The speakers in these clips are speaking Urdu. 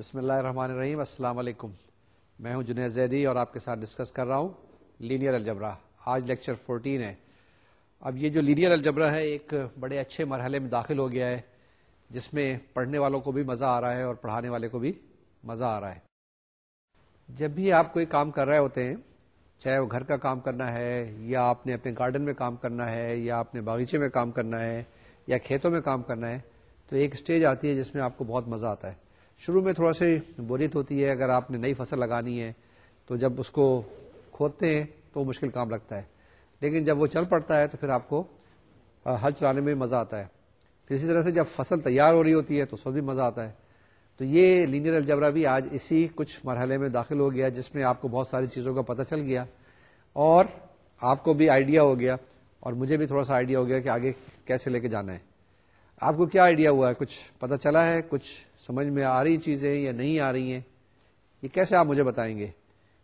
بسم اللہ الرحمن الرحیم السلام علیکم میں ہوں جنید زیدی اور آپ کے ساتھ ڈسکس کر رہا ہوں لینئر الجبرا آج لیکچر فورٹین ہے اب یہ جو لینئر الجبرا ہے ایک بڑے اچھے مرحلے میں داخل ہو گیا ہے جس میں پڑھنے والوں کو بھی مزہ آ رہا ہے اور پڑھانے والے کو بھی مزہ آ رہا ہے جب بھی آپ کوئی کام کر رہے ہوتے ہیں چاہے وہ گھر کا کام کرنا ہے یا آپ نے اپنے گارڈن میں کام کرنا ہے یا اپنے باغیچے میں کام کرنا ہے یا کھیتوں میں کام کرنا ہے تو ایک اسٹیج آتی ہے جس میں آپ کو بہت مزہ آتا ہے شروع میں تھوڑا سی بوریت ہوتی ہے اگر آپ نے نئی فصل لگانی ہے تو جب اس کو کھودتے ہیں تو مشکل کام لگتا ہے لیکن جب وہ چل پڑتا ہے تو پھر آپ کو ہل چلانے میں مزہ آتا ہے پھر اسی طرح سے جب فصل تیار ہو رہی ہوتی ہے تو اس میں بھی مزہ آتا ہے تو یہ لینئر الجبرا بھی آج اسی کچھ مرحلے میں داخل ہو گیا جس میں آپ کو بہت ساری چیزوں کا پتہ چل گیا اور آپ کو بھی آئیڈیا ہو گیا اور مجھے بھی تھوڑا سا آئیڈیا ہو گیا کہ آگے کیسے لے کے جانا ہے آپ کو کیا آئیڈیا ہوا ہے کچھ پتا چلا ہے کچھ سمجھ میں آ رہی چیزیں یا نہیں آ رہی ہیں یہ کیسے آپ مجھے بتائیں گے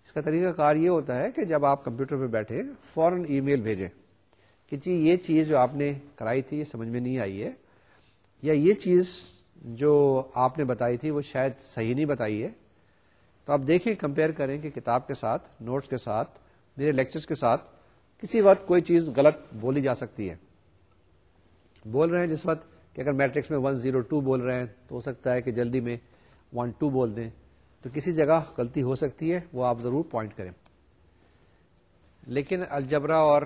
اس کا طریقہ کار یہ ہوتا ہے کہ جب آپ کمپیوٹر پہ بیٹھے فوراً ای میل بھیجیں کہ جی یہ چیز جو آپ نے کرائی تھی یہ سمجھ میں نہیں آئی ہے یا یہ چیز جو آپ نے بتائی تھی وہ شاید صحیح نہیں بتائی ہے تو آپ دیکھیں کمپیئر کریں کہ کتاب کے ساتھ نوٹس کے ساتھ میرے لیکچر کے ساتھ کسی وقت کوئی چیز غلط بولی جا سکتی ہے بول رہے ہیں جس وقت کہ اگر میٹرکس میں ون زیرو ٹو بول رہے ہیں تو ہو سکتا ہے کہ جلدی میں ون ٹو بول دیں تو کسی جگہ غلطی ہو سکتی ہے وہ آپ ضرور پوائنٹ کریں لیکن الجبرا اور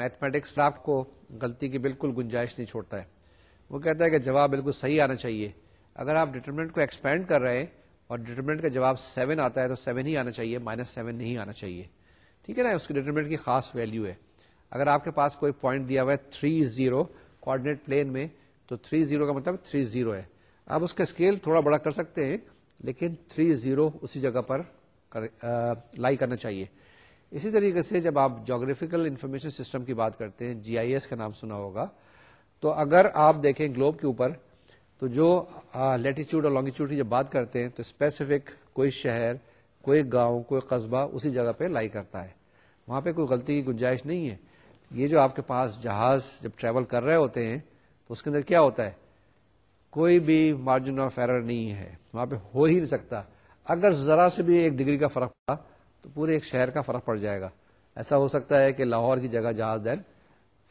میتھمیٹکس آپ کو غلطی کی بالکل گنجائش نہیں چھوڑتا ہے وہ کہتا ہے کہ جواب بالکل صحیح آنا چاہیے اگر آپ ڈیٹرمنٹ کو ایکسپینڈ کر رہے ہیں اور ڈیٹرمنٹ کا جواب سیون آتا ہے تو سیون ہی آنا چاہیے مائنس سیون نہیں آنا چاہیے ٹھیک ہے نا اس کی ڈیٹرمنٹ کی خاص ویلو ہے اگر آپ کے پاس کوئی پوائنٹ دیا ہوا ہے تھری زیرو کوڈینٹ پلین میں تو تھری زیرو کا مطلب تھری زیرو ہے آپ اس کا اسکیل تھوڑا بڑا کر سکتے ہیں لیکن تھری زیرو اسی جگہ پر لائی کرنا چاہیے اسی طریقے سے جب آپ جاگرافیکل انفارمیشن سسٹم کی بات کرتے ہیں جی آئی ایس کا نام سنا ہوگا تو اگر آپ دیکھیں گلوب کے اوپر تو جو لیٹیچیوڈ اور لانگیچیوڈ کی جب بات کرتے ہیں تو اسپیسیفک کوئی شہر کوئی گاؤں کوئی قصبہ اسی جگہ پہ لائی کرتا ہے وہاں پہ کوئی غلطی کی گنجائش نہیں ہے یہ جو آپ کے پاس جہاز جب ٹریول کر رہے ہوتے ہیں تو اس کے اندر کیا ہوتا ہے کوئی بھی مارجن آف ایرر نہیں ہے وہاں پہ ہو ہی نہیں سکتا اگر ذرا سے بھی ایک ڈگری کا فرق پڑا تو پورے ایک شہر کا فرق پڑ جائے گا ایسا ہو سکتا ہے کہ لاہور کی جگہ جہاز دین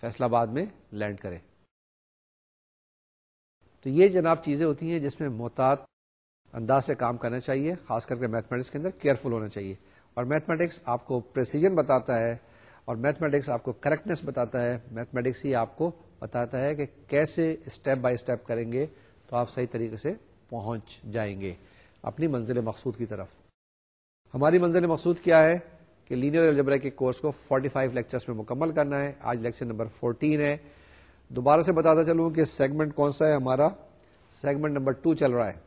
فیصلہ آباد میں لینڈ کرے تو یہ جناب چیزیں ہوتی ہیں جس میں محتاط انداز سے کام کرنا چاہیے خاص کر کے میتھمیٹکس کے اندر کیئرفل ہونا چاہیے اور میتھمیٹکس آپ کو پریسیجن بتاتا ہے اور میتھمیٹکس آپ کو کریکٹنیس بتاتا ہے میتھمیٹکس ہی آپ کو بتاتا ہے کہ کیسے اسٹیپ بائی اسٹیپ کریں گے تو آپ صحیح طریقے سے پہنچ جائیں گے اپنی منزل مقصود کی طرف ہماری منزل مقصود کیا ہے کہ لینئر الجبرا کے کورس کو 45 فائیو میں مکمل کرنا ہے آج لیکچر نمبر 14 ہے دوبارہ سے بتاتا چلوں کہ سیگمنٹ کون سا ہے ہمارا سیگمنٹ نمبر 2 چل رہا ہے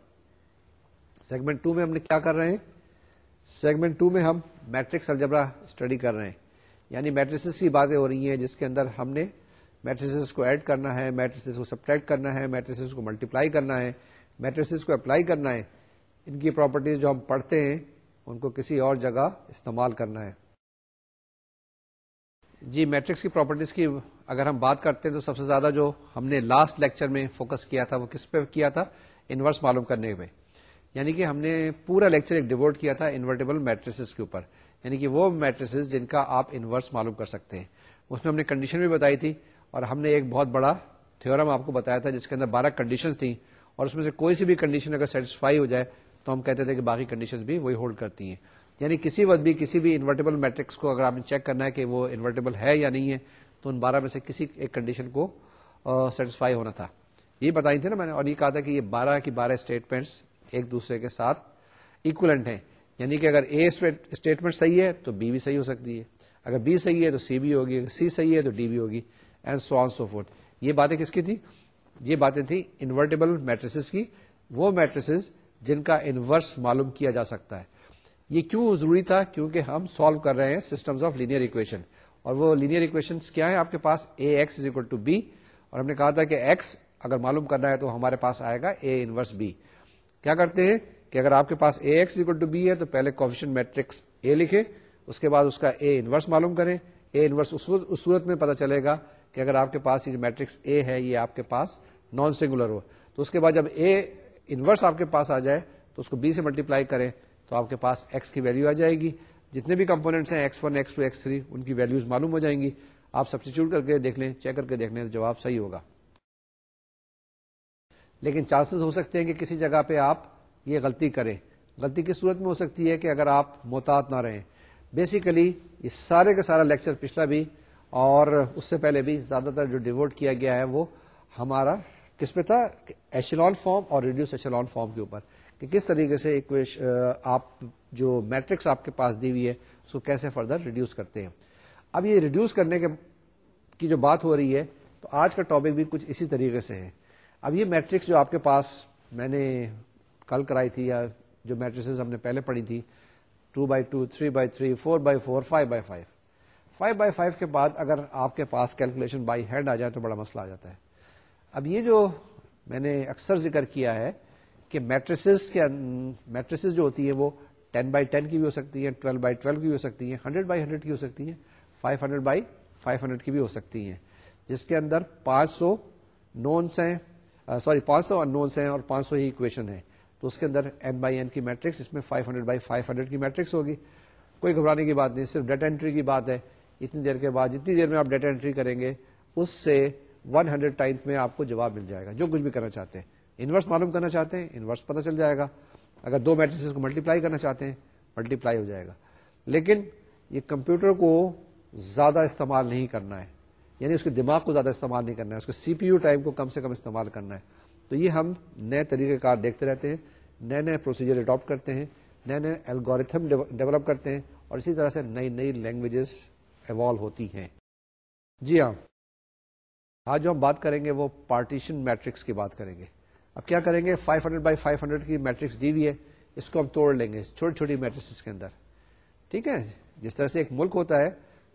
سیگمنٹ 2 میں ہم نے کیا کر رہے ہیں سیگمنٹ 2 میں ہم میٹرکس الجبرا اسٹڈی کر رہے ہیں یعنی میٹرسز کی باتیں ہو رہی ہیں جس کے اندر ہم نے میٹریس کو ایڈ کرنا ہے میٹریس کو سبٹریکٹ کرنا ہے میٹریسز کو ملٹیپلائی کرنا ہے میٹریسز کو اپلائی کرنا ہے ان کی پراپرٹیز جو ہم پڑھتے ہیں ان کو کسی اور جگہ استعمال کرنا ہے جی میٹرکس کی پراپرٹیز کی اگر ہم بات کرتے ہیں تو سب سے زیادہ جو ہم نے لاسٹ لیکچر میں فوکس کیا تھا وہ کس پہ کیا تھا انورس معلوم کرنے پہ یعنی کہ ہم نے پورا لیکچر ایک ڈیوٹ کیا تھا انورٹیبل میٹریس کے اوپر یعنی کہ وہ میٹریسز جن کا آپ انورس معلوم کر سکتے ہیں اس میں ہم نے کنڈیشن بھی بتائی تھی اور ہم نے ایک بہت بڑا تھورم آپ کو بتایا تھا جس کے اندر بارہ کنڈیشن تھیں اور اس میں سے کوئی سی بھی کنڈیشن اگر سیٹسفائی ہو جائے تو ہم کہتے تھے کہ باقی کنڈیشن بھی وہی ہولڈ کرتی ہیں یعنی کسی وقت بھی کسی بھی انورٹیبل میٹرکس کو اگر آپ نے چیک کرنا ہے کہ وہ انورٹیبل ہے یا نہیں ہے تو ان بارہ میں سے کسی ایک کنڈیشن کو سیٹسفائی ہونا تھا یہ بتائی تھی نا میں نے اور یہ کہا تھا کہ یہ بارہ کی بارہ اسٹیٹمنٹس ایک دوسرے کے ساتھ اکولنٹ ہیں یعنی کہ اگر اے اسٹیٹمنٹ صحیح ہے تو بی بھی صحیح ہو سکتی ہے اگر بی صحیح ہے تو سی بھی ہوگی اگر سی صحیح ہے تو ڈی بھی ہوگی اینڈ سو سو آن یہ باتیں کس کی تھی یہ باتیں تھیں انورٹیبل میٹریسز کی وہ میٹریسز جن کا انورس معلوم کیا جا سکتا ہے یہ کیوں ضروری تھا کیونکہ ہم سالو کر رہے ہیں آف لینئر اکویشن اور وہ لینئر اکویشن کیا ہیں آپ کے پاس A X is equal to B اور ہم نے کہا تھا کہ ایکس اگر معلوم کرنا ہے تو ہمارے پاس آئے گا اے انورس بی کیا کرتے ہیں کہ اگر آپ کے پاس A X equal to B ہے تو پہلے کوفیشن میٹرکس اے لکھے اس کے بعد اس کا اے انورس معلوم کریں اے انورس اس صورت میں پتا چلے گا کہ اگر آپ کے پاس یہ جو میٹرکس اے ہے یہ آپ کے پاس نان سنگولر ہو تو اس کے بعد جب اے انورس آپ کے پاس آ جائے تو اس کو بی سے ملٹیپلائی کریں تو آپ کے پاس ایکس کی ویلو آ جائے گی جتنے بھی کمپونیٹس ہیں X one X two X three ان کی ویلوز معلوم ہو جائیں گی آپ سبسٹیچیوٹ کر کے دیکھ لیں چیک کر کے دیکھ لیں جواب صحیح ہوگا لیکن چانسز ہو سکتے ہیں کہ کسی جگہ پہ آپ یہ غلطی کریں غلطی کس صورت میں ہو سکتی ہے کہ اگر آپ محتاط نہ رہیں بیسیکلی یہ سارے کا سارا لیکچر پچھلا بھی اور اس سے پہلے بھی زیادہ تر جو ڈیوٹ کیا گیا ہے وہ ہمارا کس پہ تھا ایشلون فارم اور ریڈیوس ایشلون فارم کے اوپر کہ کس طریقے سے آپ جو میٹرکس آپ کے پاس دی ہوئی ہے اس کو کیسے فردر ریڈیوس کرتے ہیں اب یہ ریڈیوس کرنے کے کی جو بات ہو رہی ہے تو آج کا ٹاپک بھی کچھ اسی طریقے سے ہے اب یہ میٹرکس جو آپ کے پاس میں نے کل کرائی تھی یا جو میٹرکس ہم نے پہلے پڑھی تھی two by two three by three four by four five by five five by five کے بعد اگر آپ کے پاس کیلکولیشن بائی ہینڈ آ جائے تو بڑا مسئلہ آ جاتا ہے اب یہ جو میں نے اکثر ذکر کیا ہے کہ میٹریسز کے میٹریسز جو ہوتی ہے وہ ٹین بائی ٹین کی بھی ہو سکتی ہے بھی ہو سکتی ہے ہنڈریڈ بائی ہنڈریڈ کی ہو سکتی ہے five hundred by five hundred کی بھی ہو سکتی ہیں جس کے اندر پانچ سو نونس ہیں سوری پانچ سو ان نونس ہیں اور پانچ سو ہی اکویشن ہے تو اس کے اندر این بائی این کی میٹرکس اس میں five hundred by five hundred کی میٹرکس ہوگی کوئی گھبرانے کی بات نہیں صرف ڈیٹ انٹری کی بات ہے اتنی دیر کے بعد جتنی دیر میں آپ ڈیٹا انٹری کریں گے اس سے ون ہنڈریڈ ٹائمس میں آپ کو جواب مل جائے گا جو کچھ بھی کرنا چاہتے ہیں انورس معلوم کرنا چاہتے ہیں انورس پتا چل جائے گا اگر دو میٹرس کو ملٹیپلائی کرنا چاہتے ہیں ملٹی پلائی ہو جائے گا لیکن یہ کمپیوٹر کو زیادہ استعمال نہیں کرنا ہے یعنی اس کے دماغ کو زیادہ استعمال نہیں کرنا ہے اس کے سی پی یو ٹائم کو کم سے کم استعمال کرنا ہے تو یہ ہم نئے طریقے کار دیکھتے رہتے ہیں نئے نئے پروسیجر اڈاپٹ کرتے ہیں نئے نئے الگوریتھم ڈیولپ کرتے ہیں اور اسی طرح سے نئی نئی لینگویجز ایوالو ہوتی ہیں جی ہاں آج جو ہم بات کریں گے وہ پارٹیشن میٹرکس کی بات کریں گے اب کیا کریں گے 500 ہنڈریڈ بائی فائیو ہنڈریڈ کی میٹرکس دی ہوئی ہے اس کو ہم توڑ لیں گے چھوٹی چھوٹی میٹرکس کے اندر ٹھیک ہے جس طرح سے ایک ملک ہوتا ہے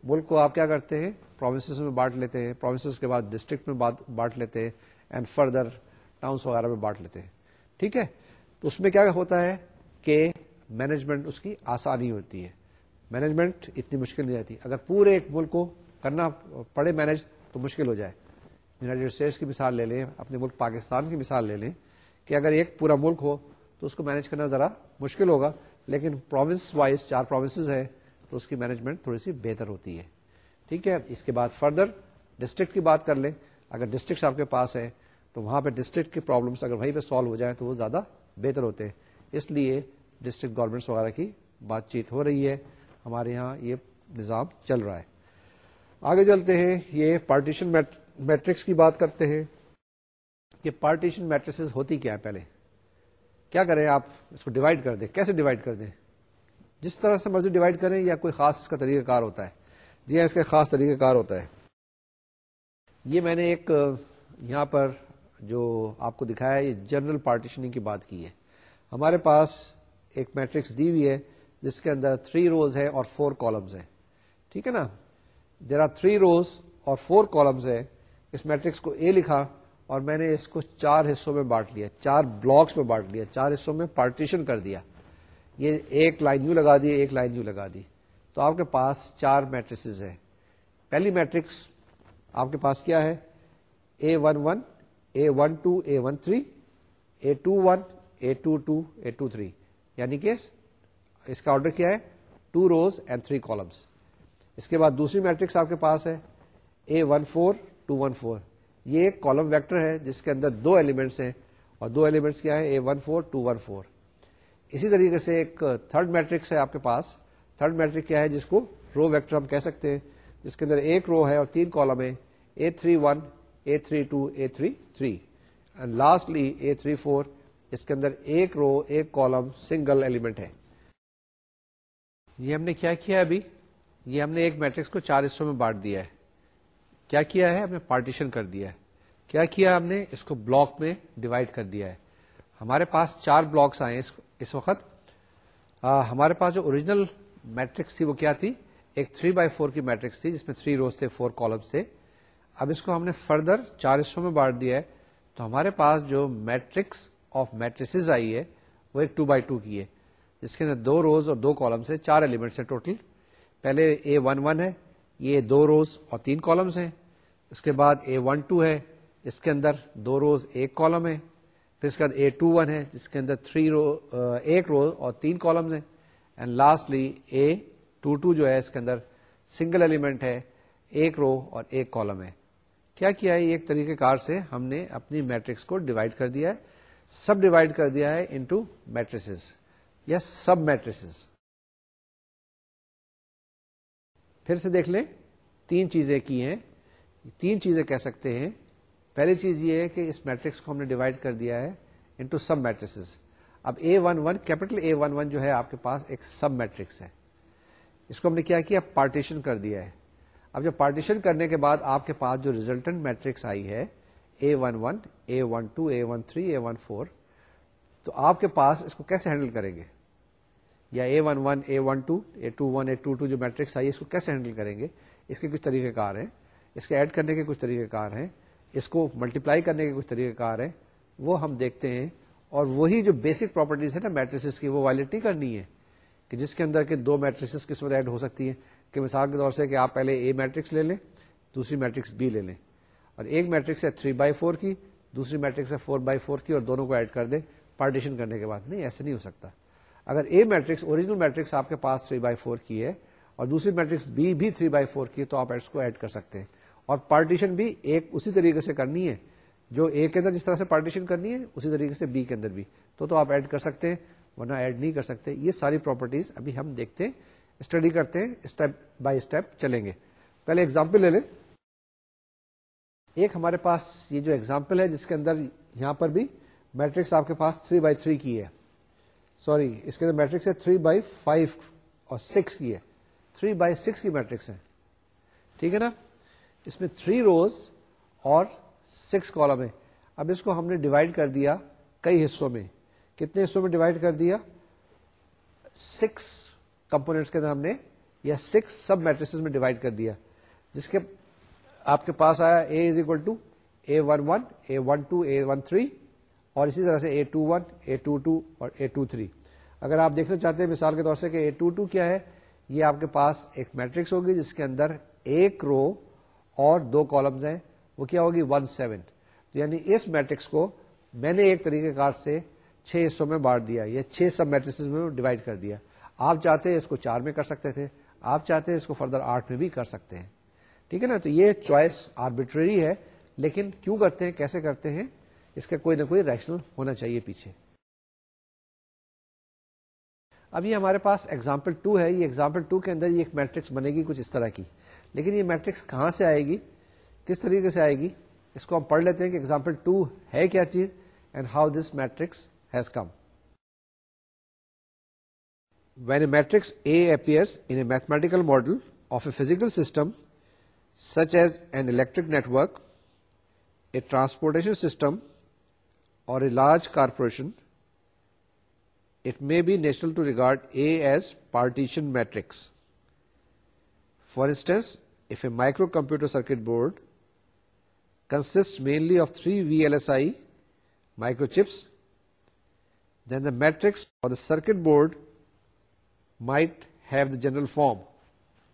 ملک کو آپ کیا کرتے ہیں پروونسز میں بانٹ لیتے ہیں پروونسز کے بعد ڈسٹرکٹ میں بانٹ لیتے ہیں اینڈ فردر ٹاؤنس وغیرہ میں بانٹ لیتے ہیں ٹھیک ہے تو اس میں کیا ہوتا ہے کہ مینجمنٹ اس کی آسانی ہوتی ہے مینجمنٹ اتنی مشکل نہیں آتی اگر پورے ایک ملک کو کرنا پڑے مینج تو مشکل ہو جائے یونائٹیڈ اسٹیٹس کی مثال لے لیں اپنے ملک پاکستان کی مثال لے لیں کہ اگر ایک پورا ملک ہو تو اس کو مینج کرنا ذرا مشکل ہوگا لیکن پروونس وائز چار پروونسز ہیں تو اس کی مینجمنٹ تھوڑی سی بہتر ہوتی ہے ٹھیک ہے اس کے بعد فردر ڈسٹرکٹ کی بات کر لیں اگر ڈسٹرکٹس آپ کے پاس ہیں تو وہاں پہ ڈسٹرکٹ کی پرابلمس اگر وہیں پہ سالو ہو جائیں تو وہ زیادہ بہتر ہوتے ہیں اس لیے ڈسٹرکٹ گورمنٹس وغیرہ کی بات چیت ہو رہی ہے ہمارے یہاں یہ نظام چل رہا ہے آگے چلتے ہیں یہ پارٹیشن میٹرکس کی بات کرتے ہیں کہ پارٹیشن میٹرس ہوتی کیا ہے پہلے کیا کریں آپ اس کو ڈیوائڈ کر دیں کیسے ڈیوائڈ کر دیں جس طرح سے مرضی ڈیوائڈ کریں یا کوئی خاص اس کا طریقہ کار ہوتا ہے جی ہاں اس کا خاص طریقہ کار ہوتا ہے یہ میں نے ایک یہاں پر جو آپ کو دکھایا یہ جنرل پارٹیشننگ کی بات کی ہے ہمارے پاس ایک میٹرکس دی ہوئی ہے جس کے اندر تھری روز ہے اور فور کالمز ہیں ٹھیک ہے نا دیر آر تھری روز اور فور کالمز ہیں اس میٹرکس کو اے لکھا اور میں نے اس کو چار حصوں میں بانٹ لیا چار بلاکس میں بانٹ لیا چار حصوں میں پارٹیشن کر دیا یہ ایک لائن یو لگا دی ایک لائن یو لگا دی تو آپ کے پاس چار میٹرسز ہیں پہلی میٹرکس آپ کے پاس کیا ہے A A A A one one one one two three two one A two two A two three یعنی کہ اس کا آرڈر کیا ہے two rows and three columns اس کے بعد دوسری میٹرکس آپ کے پاس ہے A one one four four two یہ ایک کالم ویکٹر ہے جس کے اندر دو ایلیمنٹس ہیں اور دو ایلیمنٹس کیا ہے اسی طریقے سے ایک تھرڈ میٹرکس ہے آپ کے پاس تھرڈ میٹرک کیا ہے جس کو رو ویکٹر ہم کہہ سکتے ہیں جس کے اندر ایک رو ہے اور تین کالم ہے three one A three two A three three lastly A three four اس کے اندر ایک رو ایک کالم سنگل ایلیمنٹ ہے یہ ہم نے کیا کیا ابھی یہ ہم نے ایک میٹرکس کو چار حصوں میں بانٹ دیا ہے کیا کیا ہے ہم نے پارٹیشن کر دیا ہے کیا کیا ہم نے اس کو بلاک میں ڈیوائڈ کر دیا ہے ہمارے پاس چار بلاکس آئے اس وقت ہمارے پاس جو اوریجنل میٹرکس تھی وہ کیا تھی ایک تھری بائی فور کی میٹرکس تھی جس میں تھری روز تھے فور کالمس تھے اب اس کو ہم نے فردر چار حصوں میں بانٹ دیا ہے تو ہمارے پاس جو میٹرکس آف میٹرسز آئی ہے وہ ایک ٹو بائی ٹو کی ہے جس کے اندر دو روز اور دو کالمس ہیں چار ایلیمنٹس ہیں ٹوٹل پہلے اے ون ون ہے یہ دو روز اور تین کالمس ہیں اس کے بعد اے ون ٹو ہے اس کے اندر دو روز ایک کالم ہے پھر اس کے بعد اے ٹو ون ہے جس کے اندر تھری رو ایک روز اور تین کالمز ہیں and lastly A two two جو ہے اس کے اندر سنگل ایلیمنٹ ہے ایک رو اور ایک کالم ہے کیا کیا ہے ایک طریقہ کار سے ہم نے اپنی میٹرکس کو ڈیوائڈ کر دیا ہے سب ڈیوائڈ کر دیا ہے انٹو میٹریسز یا سب میٹریسز پھر سے دیکھ لیں تین چیزیں کی ہیں تین چیزیں کہہ سکتے ہیں پہلی چیز یہ ہے کہ اس میٹرکس کو ہم نے ڈیوائڈ کر دیا ہے انٹو سب میٹریسز اب A one one capital A one one جو ہے آپ کے پاس ایک سب میٹرکس ہے اس کو ہم نے کیا کیا پارٹیشن کر دیا ہے اب جب پارٹیشن کرنے کے بعد آپ کے پاس جو ریزلٹنٹ میٹرکس آئی ہے a one one a one two a one three a one four تو آپ کے پاس اس کو کیسے ہینڈل کریں گے یا A one one A one two A two one A two two جو میٹرکس آئی ہے اس کو کیسے ہینڈل کریں گے اس کے کچھ طریقہ کار ہیں اس کے ایڈ کرنے کے کچھ طریقہ کار ہیں اس کو ملٹیپلائی کرنے کے کچھ طریقہ کار ہیں وہ ہم دیکھتے ہیں اور وہی جو بیسک پراپرٹیز ہے نا میٹرسز کی وہ نہیں کرنی ہے کہ جس کے اندر کے دو میٹرسز قسمت ایڈ ہو سکتی ہیں کہ مثال کے طور سے کہ آپ پہلے اے میٹرکس لے لیں دوسری میٹرکس بی لے لیں اور ایک میٹرکس ہے تھری بائی فور کی دوسری میٹرکس ہے فور بائی فور کی اور دونوں کو ایڈ کر دیں پارٹیشن کرنے کے بعد نہیں ایسے نہیں ہو سکتا اگر اے میٹرکس اوریجنل میٹرکس آپ کے پاس تھری بائی فور کی ہے اور دوسری میٹرکس بی بھی تھری بائی فور کی ہے تو آپ اس کو ایڈ کر سکتے ہیں اور پارٹیشن بھی ایک اسی طریقے سے کرنی ہے جو اے کے اندر جس طرح سے پارٹیشن کرنی ہے اسی طریقے سے بی کے اندر بھی تو تو آپ ایڈ کر سکتے ہیں ورنہ ایڈ نہیں کر سکتے یہ ساری پراپرٹیز ابھی ہم دیکھتے ہیں اسٹڈی کرتے ہیں اسٹیپ بائی اسٹیپ چلیں گے پہلے ایگزامپل لے لیں ایک ہمارے پاس یہ جو ایگزامپل ہے جس کے اندر یہاں پر بھی میٹرکس آپ کے پاس تھری بائی تھری کی ہے سوری اس کے اندر میٹرکس ہے تھری بائی فائیو اور سکس کی ہے تھری بائی سکس کی میٹرکس ٹھیک ہے نا اس میں تھری روز اور سکس کالم ہے اب اس کو ہم نے ڈیوائڈ کر دیا کئی حصوں میں کتنے حصوں میں ڈیوائڈ کر دیا سکس کمپونیٹس کے اندر ہم نے یا سکس سب میٹرکس میں ڈیوائڈ کر دیا جس کے آپ کے پاس آیا A is equal to a one one a one two a one three اور اسی طرح سے a two one a two two اور اے ٹو تھری اگر آپ دیکھنا چاہتے ہیں مثال کے طور سے کہ اے ٹو ٹو کیا ہے یہ آپ کے پاس ایک میٹرکس ہوگی جس کے اندر ایک رو اور دو کالمز ہیں وہ کیا ہوگی ون سیون یعنی اس میٹرکس کو میں نے ایک طریقہ کار سے چھ حصوں میں بانٹ دیا یا چھ سب میٹرکس میں ڈیوائڈ کر دیا آپ چاہتے ہیں اس کو چار میں کر سکتے تھے آپ چاہتے ہیں اس کو فردر آٹھ میں بھی کر سکتے ہیں ٹھیک ہے نا تو یہ چوائس آربیٹری ہے لیکن کیوں کرتے ہیں کیسے کرتے ہیں اس کا کوئی نہ کوئی ریشنل ہونا چاہیے پیچھے اب یہ ہمارے پاس ایگزامپل ٹو ہے یہ ایگزامپل ٹو کے اندر یہ ایک میٹرکس بنے گی کچھ اس طرح کی لیکن یہ میٹرکس کہاں سے آئے گی کس طریقے سے آئے گی اس کو ہم پڑھ لیتے ہیں کہ ایگزامپل ٹو ہے کیا چیز and how this matrix has come when a matrix A appear in mathematical model of a physical system such as an electric network a transportation system a large corporation it may be natural to regard A as partition matrix for instance if a microcomputer circuit board consist mainly of three V L S I microchips then the matrix the circuit board might have the general form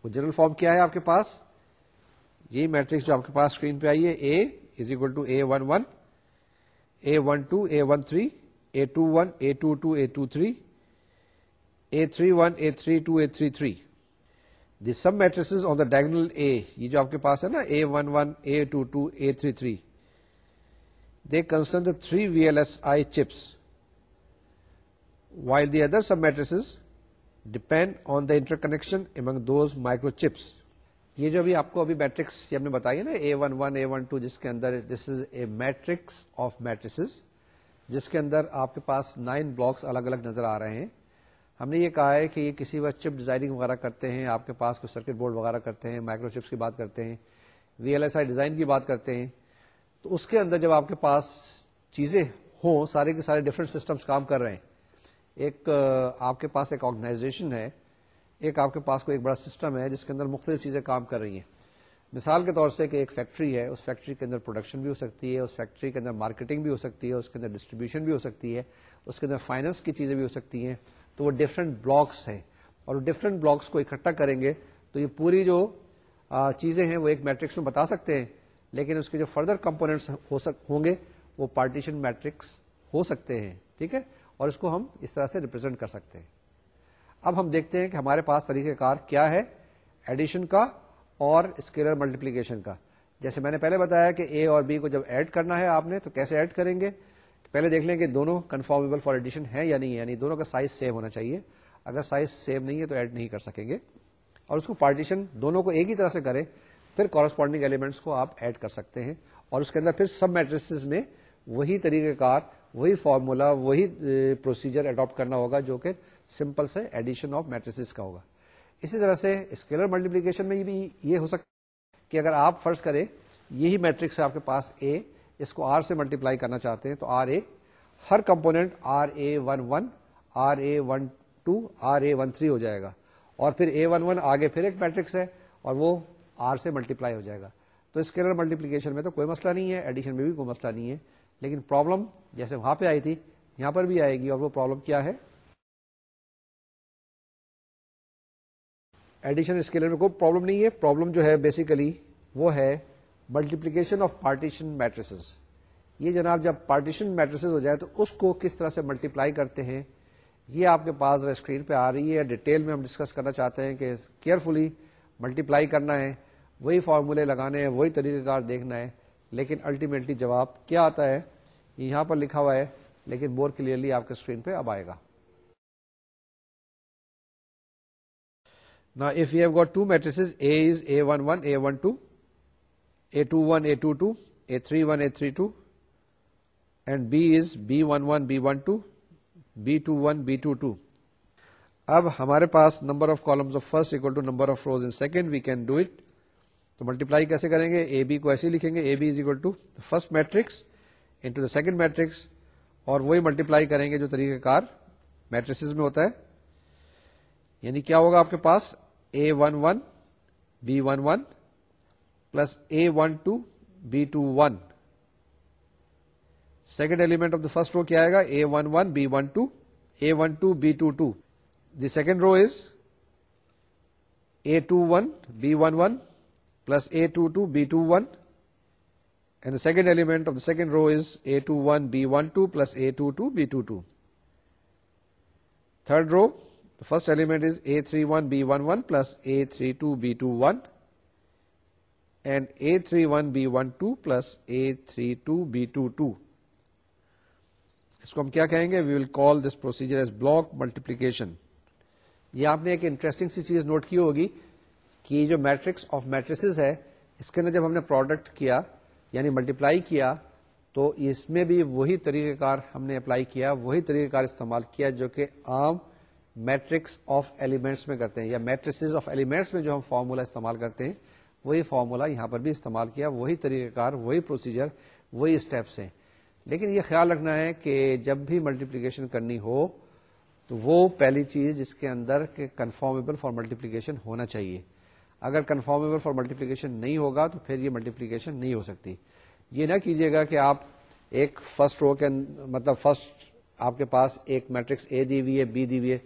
وہ جنرل فارم کیا ہے آپ کے پاس یہی میٹرکس جو آپ کے پاس اسکرین پہ آئی ہے A is equal to A one one A one two A one three A two one A two two A two three A three one A three two A three three the submatrices on the diagonal A یہ جو آپ کے پاس ہے نا A one one A two two A three three they concern the three V L S I chips while the other submatrices depend on the interconnection among those microchips یہ جو ابھی آپ کو ابھی میٹرکس ہم نے بتائی نا a one one a one two جس کے اندر this is a matrix of matrices جس کے اندر آپ کے پاس نائن بلاکس الگ الگ نظر آ رہے ہیں ہم نے یہ کہا ہے کہ یہ کسی وقت چپ ڈیزائننگ وغیرہ کرتے ہیں آپ کے پاس کوئی سرکٹ بورڈ وغیرہ کرتے ہیں مائکرو چپس کی بات کرتے ہیں V L S I design کی بات کرتے ہیں تو اس کے اندر جب آپ کے پاس چیزیں ہوں سارے کے سارے ڈفرینٹ سسٹمس کام کر رہے ہیں ایک آپ کے پاس ایک آرگنائزیشن ہے ایک آپ کے پاس کوئی ایک بڑا سسٹم ہے جس کے اندر مختلف چیزیں کام کر رہی ہیں مثال کے طور سے کہ ایک فیکٹری ہے اس فیکٹری کے اندر پروڈکشن بھی ہو سکتی ہے اس فیکٹری کے اندر مارکیٹنگ بھی ہو سکتی ہے اس کے اندر ڈسٹریبیوشن بھی ہو سکتی ہے اس کے اندر فائننس کی چیزیں بھی ہو سکتی ہیں تو وہ ڈفرینٹ بلاکس ہیں اور ڈفرینٹ بلاکس کو اکٹھا کریں گے تو یہ پوری جو چیزیں ہیں وہ ایک میٹرکس میں بتا سکتے ہیں لیکن اس کے جو فردر سک ہوں گے وہ پارٹیشن میٹرکس ہو سکتے ہیں ٹھیک ہے اور اس کو ہم اس طرح سے ریپرزینٹ کر سکتے ہیں اب ہم دیکھتے ہیں کہ ہمارے پاس طریقہ کار کیا ہے ایڈیشن کا اور اسکیلر ملٹیپلیکیشن کا جیسے میں نے پہلے بتایا کہ اے اور بی کو جب ایڈ کرنا ہے آپ نے تو کیسے ایڈ کریں گے پہلے دیکھ لیں کہ دونوں کنفارمیبل فار ایڈیشن ہے یا نہیں یعنی دونوں کا سائز سیم ہونا چاہیے اگر سائز سیم نہیں ہے تو ایڈ نہیں کر سکیں گے اور اس کو پارٹیشن دونوں کو ایک ہی طرح سے کریں پھر کورسپونڈنگ ایلیمنٹس کو آپ ایڈ کر سکتے ہیں اور اس کے اندر پھر سب میٹریس میں وہی طریقہ کار وہی فارمولا وہی پروسیجر اڈاپٹ کرنا ہوگا جو کہ سمپل سے ایڈیشن آف میٹریس کا ہوگا اسی طرح سے اسکیلر ملٹیپلیکیشن میں بھی یہ ہو سکتا ہے کہ اگر آپ فرض کریں یہی میٹرکس آپ کے پاس اے اس کو آر سے ملٹیپلائی کرنا چاہتے ہیں تو are a Hare component R A one one R A one two R A one three ہو جائے گا اور پھر اے ون ون آگے پھر ایک میٹرکس ہے اور وہ آر سے ملٹیپلائی ہو جائے گا تو اسکیلر ملٹیپلیکیشن میں تو کوئی مسئلہ نہیں ہے ایڈیشن میں بھی کوئی مسئلہ نہیں ہے لیکن پرابلم جیسے وہاں پہ آئی تھی یہاں پر بھی آئے گی اور وہ پرابلم کیا ہے ایڈیشن اسکیلر میں کوئی پرابلم نہیں ہے پرابلم جو ہے بیسیکلی وہ ہے ملٹیپلیکیشن آف پارٹیشن میٹریس یہ جناب جب پارٹیشن میٹریس ہو جائے تو اس کو کس طرح سے ملٹیپلائی کرتے ہیں یہ آپ کے پاس اسکرین پہ آ رہی ہے ڈیٹیل میں ہم ڈسکس کرنا چاہتے ہیں کہ کیئرفلی ملٹیپلائی کرنا ہے وہی فارمولے لگانے ہیں وہی طریقہ کار دیکھنا ہے لیکن الٹیمیٹلی جواب کیا آتا ہے یہاں پر لکھا ہوا ہے لیکن مور کلیئرلی آپ کے اسکرین پہ اب آئے گا نا if you have got two matrices A is A one one A one two A two one A two two A three one A three two and B is B one one B one two B two one B two two اب ہمارے پاس number of columns of first equal to number of rows in second we can do it تو ملٹیپلائی کیسے کریں گے اے بی کو ایسے لکھیں گے A B is equal to first matrix into the second matrix اور وہی ملٹی پلائی کریں گے جو طریقہ کار میٹرسز میں ہوتا ہے یعنی کیا ہوگا آپ کے پاس A one one B one one plus A one two B two one second element of the first row کیا آئے گا A one one B one two A one two B two two the second row is A two one B one one plus A two two B two one second element of the second row is A two one B one two plus A two two B two two third row first element is A three one B one one plus A three two A three one B one two plus A three two B two two اس کو ہم کیا کہیں گے we will call this procedure as block multiplication یہ آپ نے ایک انٹرسٹنگ سی چیز نوٹ کی ہوگی کہ جو میٹرکس آف میٹریس ہے اس کے اندر جب ہم نے پروڈکٹ کیا یعنی ملٹیپلائی کیا تو اس میں بھی وہی طریقہ کار ہم نے اپلائی کیا وہی طریقہ کار استعمال کیا جو کہ عام میٹرکس آف ایلیمنٹس میں کرتے ہیں یا میٹرس آف ایلیمنٹس میں جو ہم فارمولا استعمال کرتے ہیں وہی فارمولا یہاں پر بھی استعمال کیا وہی طریقہ کار وہی پروسیجر وہی اسٹیپس ہیں لیکن یہ خیال رکھنا ہے کہ جب بھی ملٹیپلیکیشن کرنی ہو تو وہ پہلی چیز جس کے اندر کنفارمیبل فار ملٹیپلیکیشن ہونا چاہیے اگر کنفارمیبل فار ملٹیپلیکیشن نہیں ہوگا تو پھر یہ ملٹیپلیکیشن نہیں ہو سکتی یہ نہ کیجیے گا کہ آپ ایک فرسٹ رو کے مطلب فرسٹ آپ کے پاس ایک میٹرکس اے دی ہے بی دی ہوئی ہے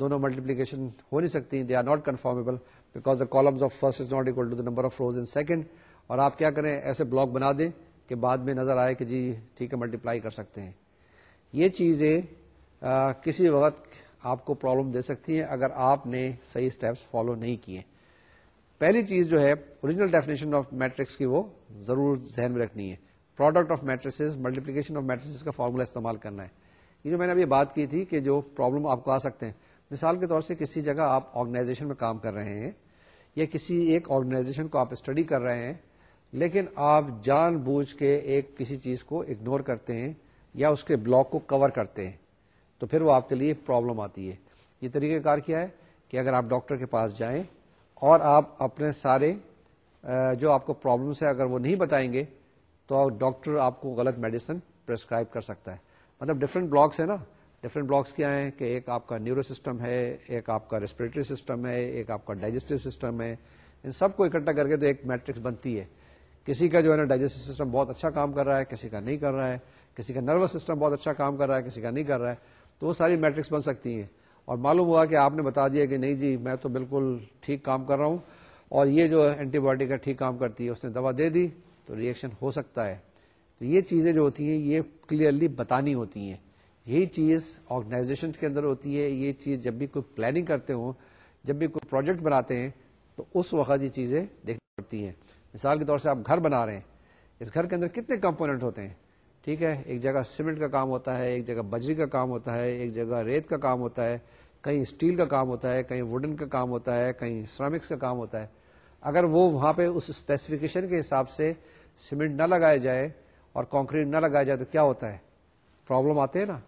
دونوں ملٹیپلیکیشن ہو نہیں سکتی they are not conformable because the columns of first is not equal to the number of rows in second اور آپ کیا کریں ایسے بلاک بنا دیں کہ بعد میں نظر آئے کہ جی ٹھیک ہے ملٹیپلائی کر سکتے ہیں یہ چیزیں کسی وقت آپ کو پرابلم دے سکتی ہیں اگر آپ نے صحیح اسٹیپس فالو نہیں کیے پہلی چیز جو ہے اوریجنل ڈیفینیشن آف میٹرکس کی وہ ضرور ذہن میں رکھنی ہے product of matrices multiplication of matrices کا فارمولا استعمال کرنا ہے یہ جو میں نے ابھی بات کی تھی کہ جو پرابلم آپ کو آ سکتے ہیں مثال کے طور سے کسی جگہ آپ آرگنائزیشن میں کام کر رہے ہیں یا کسی ایک آرگنائزیشن کو آپ اسٹڈی کر رہے ہیں لیکن آپ جان بوجھ کے ایک کسی چیز کو اگنور کرتے ہیں یا اس کے بلاک کو کور کرتے ہیں تو پھر وہ آپ کے لیے پرابلم آتی ہے یہ طریقہ کار کیا ہے کہ اگر آپ ڈاکٹر کے پاس جائیں اور آپ اپنے سارے جو آپ کو پرابلمس ہے اگر وہ نہیں بتائیں گے تو ڈاکٹر آپ کو غلط میڈیسن پرسکرائب کر سکتا ہے مطلب ڈفرینٹ بلاکس ہیں نا ڈفرینٹ بلاکس کیا ہیں کہ ایک آپ کا نیورو سسٹم ہے ایک آپ کا ریسپریٹری سسٹم ہے ایک آپ کا ڈائجسٹو سسٹم ہے ان سب کو اکٹھا کر کے تو ایک میٹرکس بنتی ہے کسی کا جو ہے نا ڈائجسٹو سسٹم بہت اچھا کام کر رہا ہے کسی کا نہیں کر رہا ہے کسی کا نروس سسٹم بہت اچھا کام کر رہا ہے کسی کا نہیں کر رہا ہے تو وہ ساری میٹرکس بن سکتی ہیں اور معلوم ہوا کہ آپ نے بتا دیا کہ نہیں جی میں تو بالکل ٹھیک کام کر رہا ہوں اور یہ جو اینٹی بایوٹک کا ٹھیک کام کرتی ہے اس نے دوا دے دی تو ریئیکشن ہو سکتا ہے تو یہ چیزیں جو ہوتی ہیں یہ کلیئرلی بتانی ہوتی ہیں یہی چیز آرگنائزیشن کے اندر ہوتی ہے یہ چیز جب بھی کوئی پلاننگ کرتے ہوں جب بھی کوئی پروجیکٹ بناتے ہیں تو اس وقت یہ چیزیں دیکھنی پڑتی ہیں مثال کے طور سے آپ گھر بنا رہے ہیں اس گھر کے اندر کتنے کمپوننٹ ہوتے ہیں ٹھیک ہے ایک جگہ سیمنٹ کا کام ہوتا ہے ایک جگہ بجری کا کام ہوتا ہے ایک جگہ ریت کا کام ہوتا ہے کہیں اسٹیل کا کام ہوتا ہے کہیں وڈن کا کام ہوتا ہے کہیں سرامکس کا کام ہوتا ہے اگر وہ وہاں پہ اس اسپیسیفکیشن کے حساب سے سیمنٹ نہ لگایا جائے اور کانکریٹ نہ لگایا جائے تو کیا ہوتا ہے پرابلم آتے ہیں نا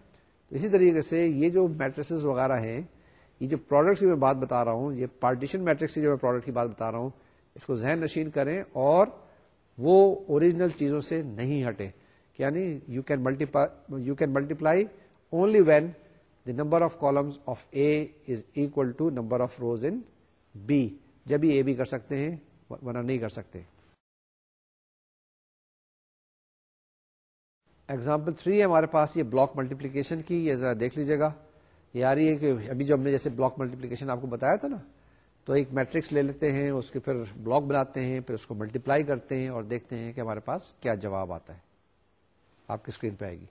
اسی طریقے سے یہ جو میٹریسز وغیرہ ہیں یہ جو پروڈکٹس کی میں بات بتا رہا ہوں یہ پارٹیشن میٹرکس کی جو میں پروڈکٹ کی بات بتا رہا ہوں اس کو ذہن نشین کریں اور وہ اوریجنل چیزوں سے نہیں ہٹیں یعنی you can you can multiply only when the number of column of A is equal to number of rows in B جب اے بھی کر سکتے ہیں ورنہ نہیں کر سکتے ایگزامپل تھری ہمارے پاس یہ بلاک ملٹیپلیکیشن کی یہ ذرا دیکھ لیجیے گا یہ آ رہی ہے کہ ابھی جو ہم نے جیسے بلاک ملٹیپلیکیشن آپ کو بتایا تھا نا تو ایک میٹرکس لے لیتے ہیں اس کے پھر بلاک بناتے ہیں پھر اس کو ملٹیپلائی کرتے ہیں اور دیکھتے ہیں کہ ہمارے پاس کیا جواب آتا ہے آپ کی اسکرین پہ آئے گی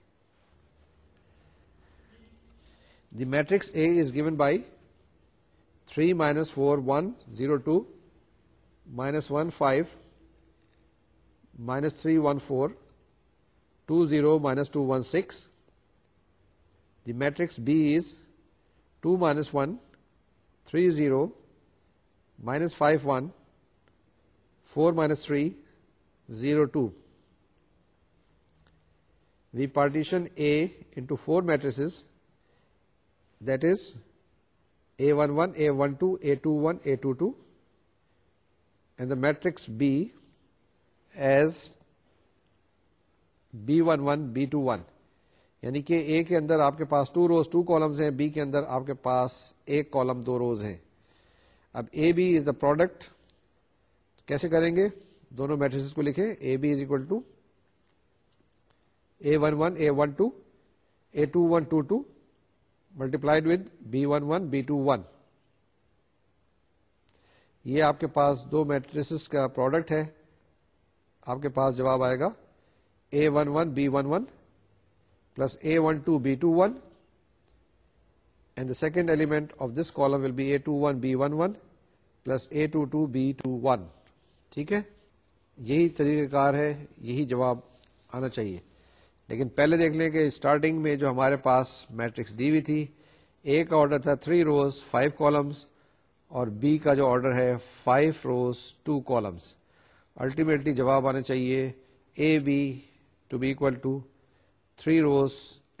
the matrix A is given by three minus four one zero two minus one five minus three one four two zero minus two one six the matrix B is two minus one three zero minus five one four minus three zero two the partition A into four matrices that is A11, A12, A21, A22 and the matrix B as B11, B21 یعنی کہ اے کے اندر آپ کے پاس ٹو روز ٹو کالمز ہیں بی کے اندر آپ کے پاس ایک کالم دو روز ہیں اب A B is the product کیسے کریں گے دونوں میٹریس کو لکھیں A B is equal to A one one A one two A two one two two multiplied with B one one B two one یہ آپ کے پاس دو میٹریسز کا پروڈکٹ ہے آپ کے پاس جواب آئے گا A one one B one one plus A one two B two one and the second element of this column will be A two one B one one plus A two two B two one ٹھیک ہے یہی طریقہ کار ہے یہی جواب آنا چاہیے لیکن پہلے دیکھ لیں کہ اسٹارٹنگ میں جو ہمارے پاس میٹرکس دی ہوئی تھی اے کا آرڈر تھا تھری روز فائیو کالمس اور بی کا جو آرڈر ہے five rows two columns ultimately جواب آنا چاہیے A B to be equal to three rows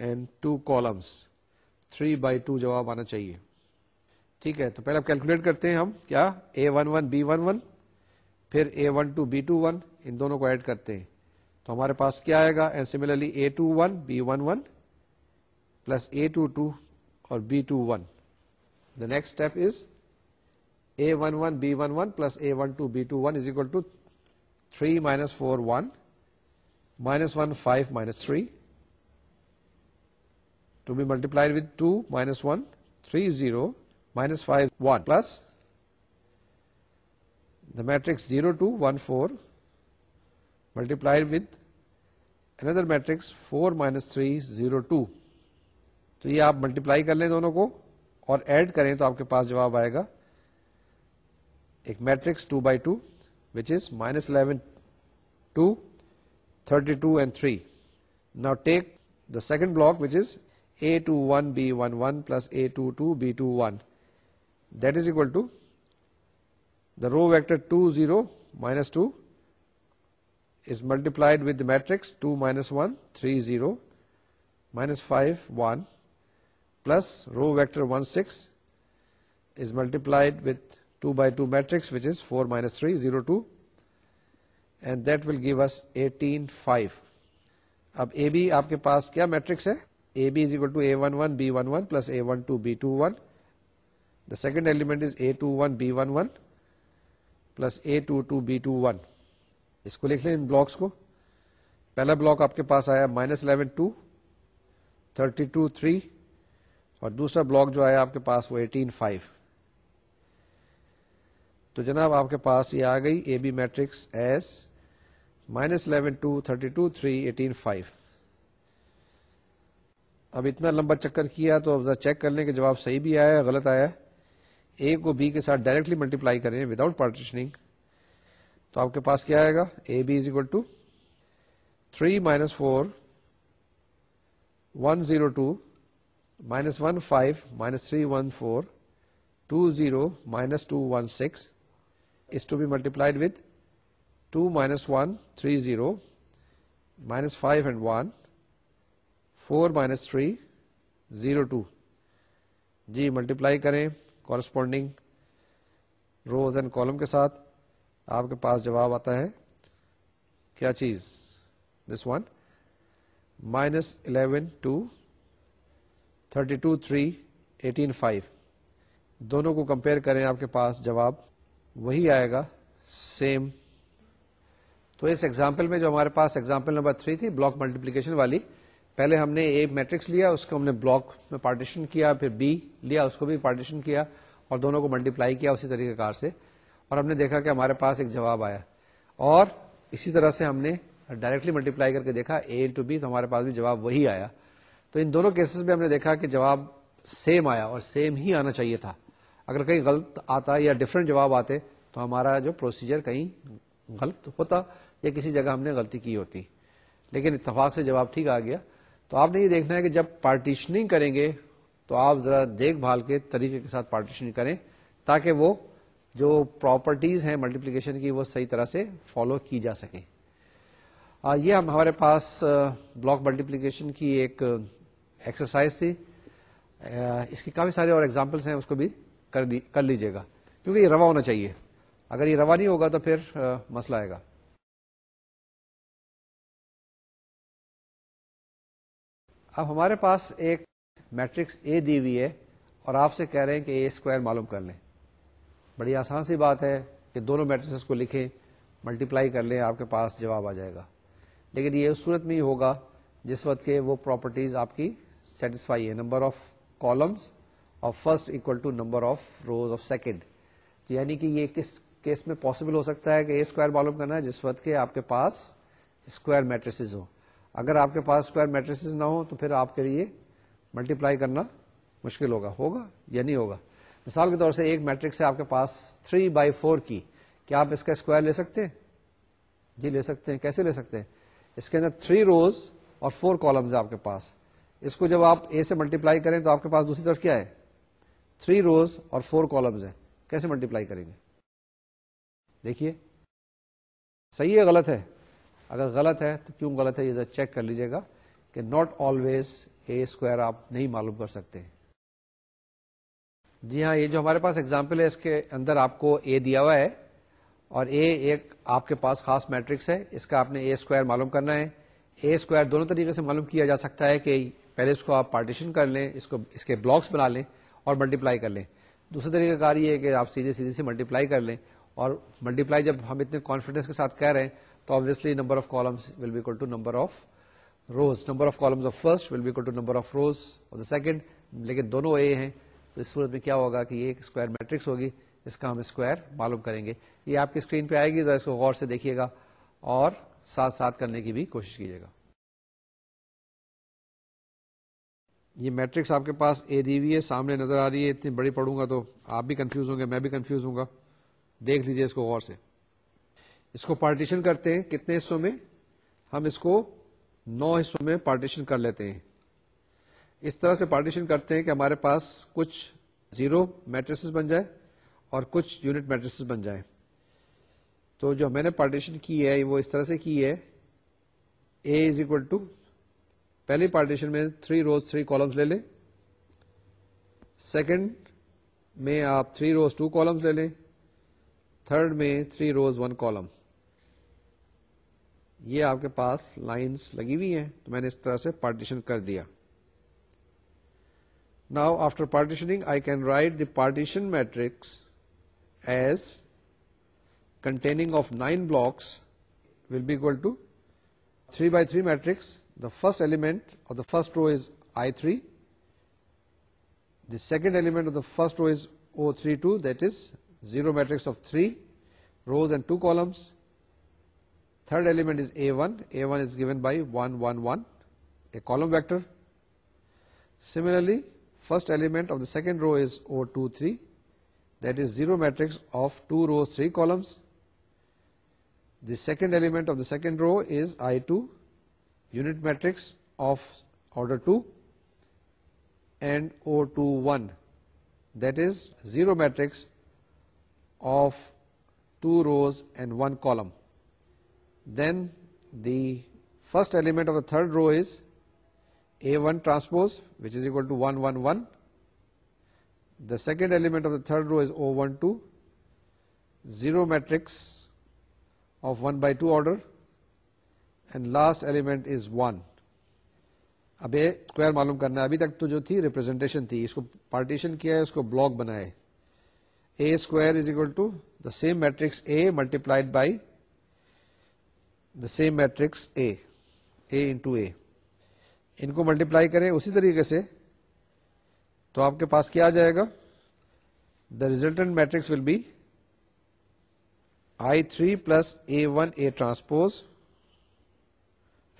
and two columns three by two جواب آنا چاہیے ٹھیک ہے تو پہلے آپ کیلکولیٹ کرتے ہیں ہم کیا A one one B one one پھر A one two B two one ان دونوں کو ایڈ کرتے ہیں تو ہمارے پاس کیا آئے گا similarly A two one B one one plus A two two اور B two one the next step is A one one B one one plus A one two B two one is equal to three minus four one minus one five minus three two B multiplied with two minus one three zero minus five one plus the matrix zero two one four multiplied with another matrix four minus three zero two تو یہ آپ ملٹیپلائی کر لیں دونوں کو اور ایڈ کریں تو آپ کے پاس جواب آئے گا ایک matrix two by two which is minus eleven two thirty two and three now take the second block which is A two one B one one plus A two two B two one that is equal to the row vector two zero minus two multiplied with matrix two minus one three zero minus five one plus row vectorized with two by two matrix four minus three zero two and that will give eighteen five اب اے بی آپ کے پاس کیا matrix B one one plus A one two B two one second element B one plus A two two B two one اس کو لکھ لیں ان بلاکس کو پہلا بلاک آپ کے پاس آیا minus eleven two thirty two three اور دوسرا بلاک جو آیا آپ کے پاس وہ ایٹین فائیو تو جناب آپ کے پاس یہ آ گئی A B matrix is minus eleven two thirty two three eighteen five اب اتنا لمبا چکر کیا تو ذرا چیک کر لیں کہ جواب صحیح بھی آیا غلط آیا اے کو بی کے ساتھ ڈائریکٹلی ملٹیپلائی کریں وداؤٹ پارٹیشننگ تو آپ کے پاس کیا آئے گا A B is equal to three minus four one zero two minus one five minus three one four two zero minus two one six is to be multiplied with two minus one three zero minus five and one four minus three zero two G multiply کریں کورسپونڈنگ روز اینڈ کالم کے ساتھ آپ کے پاس جواب آتا ہے کیا چیز this one minus eleven two thirty two three eighteen five دونوں کو کمپیئر کریں آپ کے پاس جواب وہی آئے گا سیم تو اس ایگزامپل میں جو ہمارے پاس ایگزامپل نمبر تھری تھی بلاک ملٹیپلیکیشن والی پہلے ہم نے اے میٹرکس لیا اس کو ہم نے بلاک میں پارٹیشن کیا پھر بی لیا اس کو بھی پارٹیشن کیا اور دونوں کو ملٹیپلائی کیا اسی طریقے کار سے اور ہم نے دیکھا کہ ہمارے پاس ایک جواب آیا اور اسی طرح سے ہم نے ڈائریکٹلی ملٹیپلائی کر کے دیکھا اے ٹو بی تو ہمارے پاس بھی جواب وہی آیا تو ان دونوں کیسز میں ہم نے دیکھا کہ جواب سیم آیا اور سیم ہی آنا چاہیے تھا اگر کہیں غلط آتا یا ڈفرینٹ جواب آتے تو ہمارا جو پروسیجر کہیں غلط ہوتا یا کسی جگہ ہم نے غلطی کی ہوتی لیکن اتفاق سے جواب ٹھیک آ گیا تو آپ نے یہ دیکھنا ہے کہ جب پارٹیشننگ کریں گے تو آپ ذرا دیکھ بھال کے طریقے کے ساتھ پارٹیشننگ کریں تاکہ وہ جو پراپرٹیز ہیں ملٹیپلیکیشن کی وہ صحیح طرح سے فالو کی جا سکیں یہ ہم ہمارے پاس بلاک ملٹیپلیکیشن کی ایک ایکسرسائز تھی اس کی کافی سارے اور ایگزامپلس ہیں اس کو بھی کر لیجیے گا کیونکہ یہ روا ہونا چاہیے اگر یہ روا نہیں ہوگا تو پھر مسئلہ آئے گا اب ہمارے پاس ایک میٹرکس اے دی ہوئی ہے اور آپ سے کہہ رہے ہیں کہ اے اسکوائر معلوم کر لیں بڑی آسان سی بات ہے کہ دونوں میٹرسز کو لکھیں ملٹیپلائی کر لیں آپ کے پاس جواب آ جائے گا لیکن یہ اس صورت میں ہی ہوگا جس وقت کہ وہ پراپرٹیز آپ کی سیٹسفائی ہے number of columns of first equal to number of rows of second یعنی کہ یہ کس کیس میں پاسبل ہو سکتا ہے کہ اے اسکوائر معلوم کرنا ہے جس وقت کے آپ کے پاس اسکوائر میٹریسز ہوں اگر آپ کے پاس اسکوائر میٹریسز نہ ہوں تو پھر آپ کے لیے ملٹی پلائی کرنا مشکل ہوگا ہوگا یا نہیں ہوگا مثال کے طور سے ایک میٹرک سے آپ کے پاس 3 بائی فور کی کیا آپ اس کا اسکوائر لے سکتے ہیں جی لے سکتے ہیں کیسے لے سکتے ہیں اس کے اندر 3 روز اور 4 کالمز آپ کے پاس اس کو جب آپ اے سے ملٹیپلائی کریں تو آپ کے پاس دوسری طرف کیا ہے 3 روز اور 4 کالمز ہیں کیسے ملٹیپلائی کریں گے دیکھیے صحیح ہے غلط ہے اگر غلط ہے تو کیوں غلط ہے یہ چیک کر لیجیے گا کہ ناٹ آلویز اے اسکوائر آپ نہیں معلوم کر سکتے ہیں جی ہاں یہ جو ہمارے پاس ایگزامپل ہے اس کے اندر آپ کو اے دیا ہوا ہے اور اے ایک آپ کے پاس خاص میٹرکس ہے اس کا آپ نے اے اسکوائر معلوم کرنا ہے اے اسکوائر دونوں طریقے سے معلوم کیا جا سکتا ہے کہ پہلے اس کو آپ پارٹیشن کر لیں اس کو اس کے بلاکس بنا لیں اور ملٹیپلائی کر لیں دوسرے طریقہ کار یہ ہے کہ آپ سیدھے سیدھے سے ملٹیپلائی کر لیں اور ملٹیپلائی جب ہم اتنے کانفیڈینس کے ساتھ کہہ رہے ہیں تو obviously number of columns will be equal to number of rows number of columns of first will be equal to number of rows second لیکن دونوں اے ہیں تو اس صورت میں کیا ہوگا کہ یہ ایک اسکوائر میٹرکس ہوگی اس کا ہم اسکوائر معلوم کریں گے یہ آپ کی اسکرین پہ آئے گی ذرا اس کو غور سے دیکھیے گا اور ساتھ ساتھ کرنے کی بھی کوشش کیجیے گا یہ میٹرکس آپ کے پاس اے ڈی وی ہے سامنے نظر آ رہی ہے اتنی بڑی پڑوں گا تو آپ بھی کنفیوز ہوں گے میں بھی کنفیوز ہوں گا دیکھ لیجیے اس کو غور سے اس کو پارٹیشن کرتے ہیں کتنے حصوں میں ہم اس کو نو حصوں میں پارٹیشن کر لیتے ہیں اس طرح سے پارٹیشن کرتے ہیں کہ ہمارے پاس کچھ زیرو میٹریسز بن جائے اور کچھ یونٹ میٹریس بن جائیں تو جو میں نے پارٹیشن کی ہے وہ اس طرح سے کی ہے اے از اکول ٹو پہلی پارٹیشن میں تھری روز تھری کالمس لے لیں سیکنڈ میں آپ تھری روز ٹو کالمس لے لیں تھرڈ میں تھری روز ون کالم یہ آپ کے پاس لائنس لگی ہوئی ہیں تو میں نے اس طرح سے پارٹیشن کر دیا Now after partitioning, I can write the partition matrix as containing of 9 blocks will be equal to 3 by 3 matrix. The first element of the first row is I3, the second element of the first row is O32, that is 0 matrix of 3 rows and 2 columns. Third element is A1 is given by 1, 1, 1, a column vector. Similarly, First element of the second row is 0, 2, 3, that is 0 matrix of 2 rows 3 columns. The second element of the second row is I2, unit matrix of order 2, and 0, 2, 1, that is 0 matrix of 2 rows and 1 column. Then the first element of the third row is one transpose is equal to one one one the second element of the third rows O one two zero matrix last element is one اب اسکوائر معلوم کرنا ہے ابھی تک تو جو تھی ریپرزینٹیشن تھی اس کو پارٹیشن کیا ہے اس کو بلاک بنا ہے same matrix A multiplied by the same matrix A A into A ان کو ملٹیپلائی کریں اسی طریقے سے تو آپ کے پاس کیا آ جائے گا the resultant matrix will be I three plus A one A transpose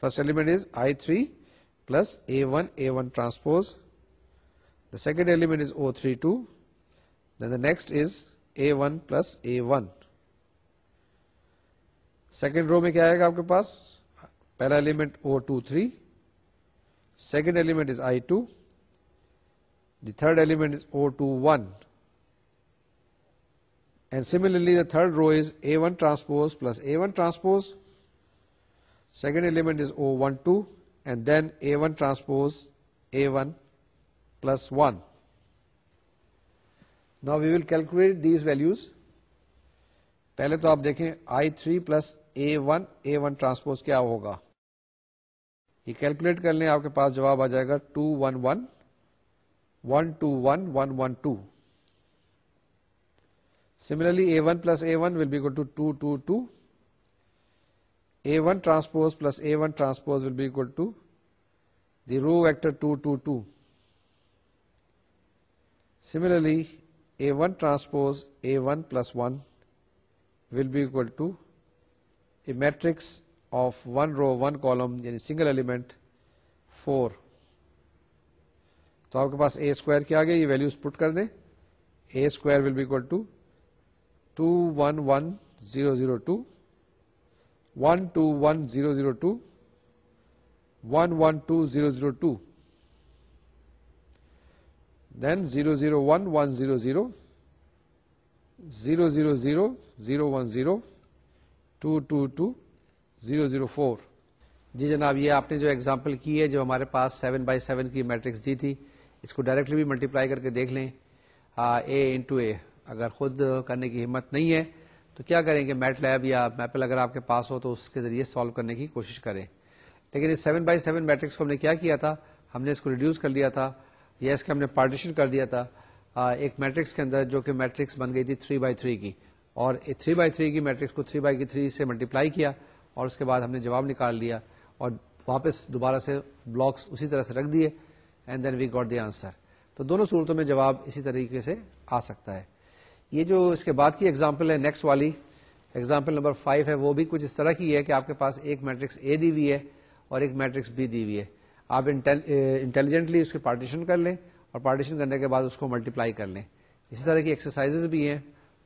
first element is I three plus A one A one transpose the second element is O three two then the next is A one plus A one second row میں کیا آئے گا آپ کے پاس پہلا element O two three second element is I two the third element is O two one and similarly the third row is A one transpose plus A one transpose second element is O one two and then A one transpose A one plus one نا we will calculate these values پہلے تو آپ دیکھیں I three plus A one A one transpose کیا ہوگا یہ کیلکولیٹ کر لیں آپ کے پاس جواب آ جائے گا two one one one two one one one two similarly A one plus A one will be equal to two two two A one transpose plus A one transpose will be equal to the row vector two two two similarly A one transpose A one plus one will be equal to A matrix of one row one column یعنی سنگل ایلیمنٹ فور تو آپ کے پاس اے اسکوائر کیا گیا یہ ویلو پٹ کر دیں A square will be equal to two one one zero zero two one two one zero zero two one one two zero zero two then zero zero one one zero zero zero zero zero zero one zero two two two zero zero four جی جناب یہ آپ نے جو ایگزامپل کی ہے جو ہمارے پاس سیون بائی سیون کی میٹرکس دی تھی اس کو ڈائریکٹلی بھی ملٹیپلائی کر کے دیکھ لیں اے انٹو اے اگر خود کرنے کی ہمت نہیں ہے تو کیا کریں گے میٹ لیب یا میپل اگر آپ کے پاس ہو تو اس کے ذریعے سالو کرنے کی کوشش کریں لیکن اس سیون بائی سیون میٹرکس کو ہم نے کیا کیا تھا ہم نے اس کو ریڈیوس کر لیا تھا یا اس کے ہم نے پارٹیشن کر دیا تھا ایک میٹرکس کے اندر جو کہ میٹرکس بن گئی تھی تھری بائی تھری کی اور تھری بائی تھری کی میٹرکس کو تھری بائی کی تھری سے ملٹیپلائی کیا اور اس کے بعد ہم نے جواب نکال لیا اور واپس دوبارہ سے بلاکس اسی طرح سے رکھ دیے and then we got the answer تو دونوں صورتوں میں جواب اسی طریقے سے آ سکتا ہے یہ جو اس کے بعد کی ایگزامپل ہے نیکسٹ والی ایگزامپل نمبر فائیو ہے وہ بھی کچھ اس طرح کی ہے کہ آپ کے پاس ایک میٹرکس اے دی ہوئی ہے اور ایک میٹرکس بی دی ہوئی ہے آپ انٹیلیجنٹلی اس کی پارٹیشن کر لیں اور پارٹیشن کرنے کے بعد اس کو ملٹیپلائی کر لیں اسی طرح کی ایکسرسائز بھی ہیں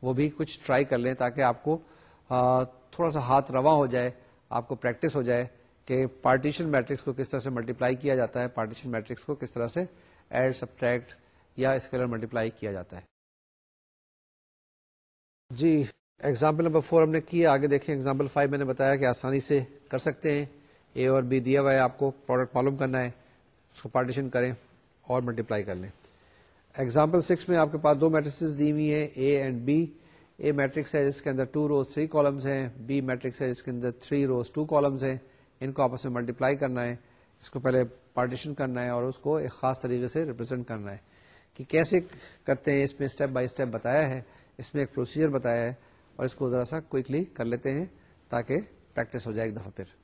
وہ بھی کچھ ٹرائی کر لیں تاکہ آپ کو تھوڑا سا ہاتھ روا ہو جائے آپ کو پریکٹس ہو جائے کہ پارٹیشن میٹرکس کو کس طرح سے ملٹیپلائی کیا جاتا ہے پارٹیشن میٹرکس کو کس طرح سے ایڈ سبٹریکٹ یا اسکیلر ملٹیپلائی کیا جاتا ہے جی ایگزامپل نمبر فور ہم نے کیا آگے دیکھیں ایگزامپل فائیو میں نے بتایا کہ آسانی سے کر سکتے ہیں اے اور بی دیا ہوا ہے آپ کو پروڈکٹ معلوم کرنا ہے اس کو پارٹیشن کریں اور ملٹیپلائی کر لیں ایگزامپل سکس میں آپ کے پاس دو میٹرس دی ہوئی ہیں A and B A matrix ہے جس کے اندر ٹو روز تھری کالمز ہیں بی میٹرکس ہے جس کے اندر تھری روز ٹو کالمز ہیں ان کو آپس میں ملٹیپلائی کرنا ہے اس کو پہلے پارٹیشن کرنا ہے اور اس کو ایک خاص طریقے سے ریپرزینٹ کرنا ہے کہ کیسے کرتے ہیں اس میں اسٹیپ بائی اسٹیپ بتایا ہے اس میں ایک پروسیجر بتایا ہے اور اس کو ذرا سا کوکلی کر لیتے ہیں تاکہ پریکٹس ہو جائے ایک دفعہ پھر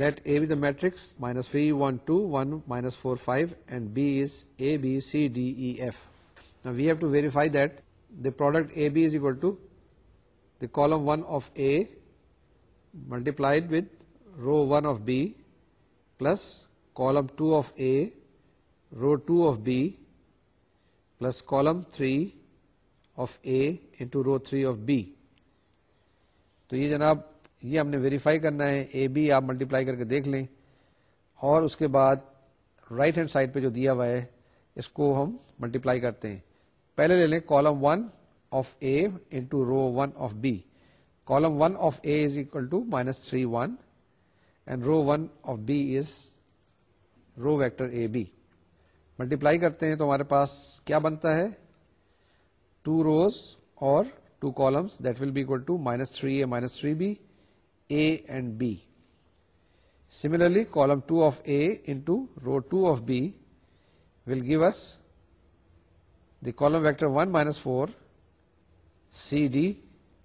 let A the the matrix minus three one two one minus four five and B is A B C D F we've to verify that the product A B is equal to the column one of A multiply with row one of B plus column two of A row two of B plus column three of A into row three of B تو یہ جناب یہ ہم نے ویریفائی کرنا ہے اے بی آپ ملٹی پلائی کر کے دیکھ لیں اور اس کے بعد رائٹ ہینڈ سائڈ پہ جو دیا ہوا ہے اس کو ہم ملٹی پلائی کرتے ہیں پہلے لے لیں column one of A into row one of B column one of A is equal to minus three one and row one of B is row vector A B multiply کرتے ہیں تو ہمارے پاس کیا بنتا ہے ٹو روز اور two columns that will be equal to minus three A minus three B A and B similarly column two of A into row two of B will gives the column vector 1 minus 4 CD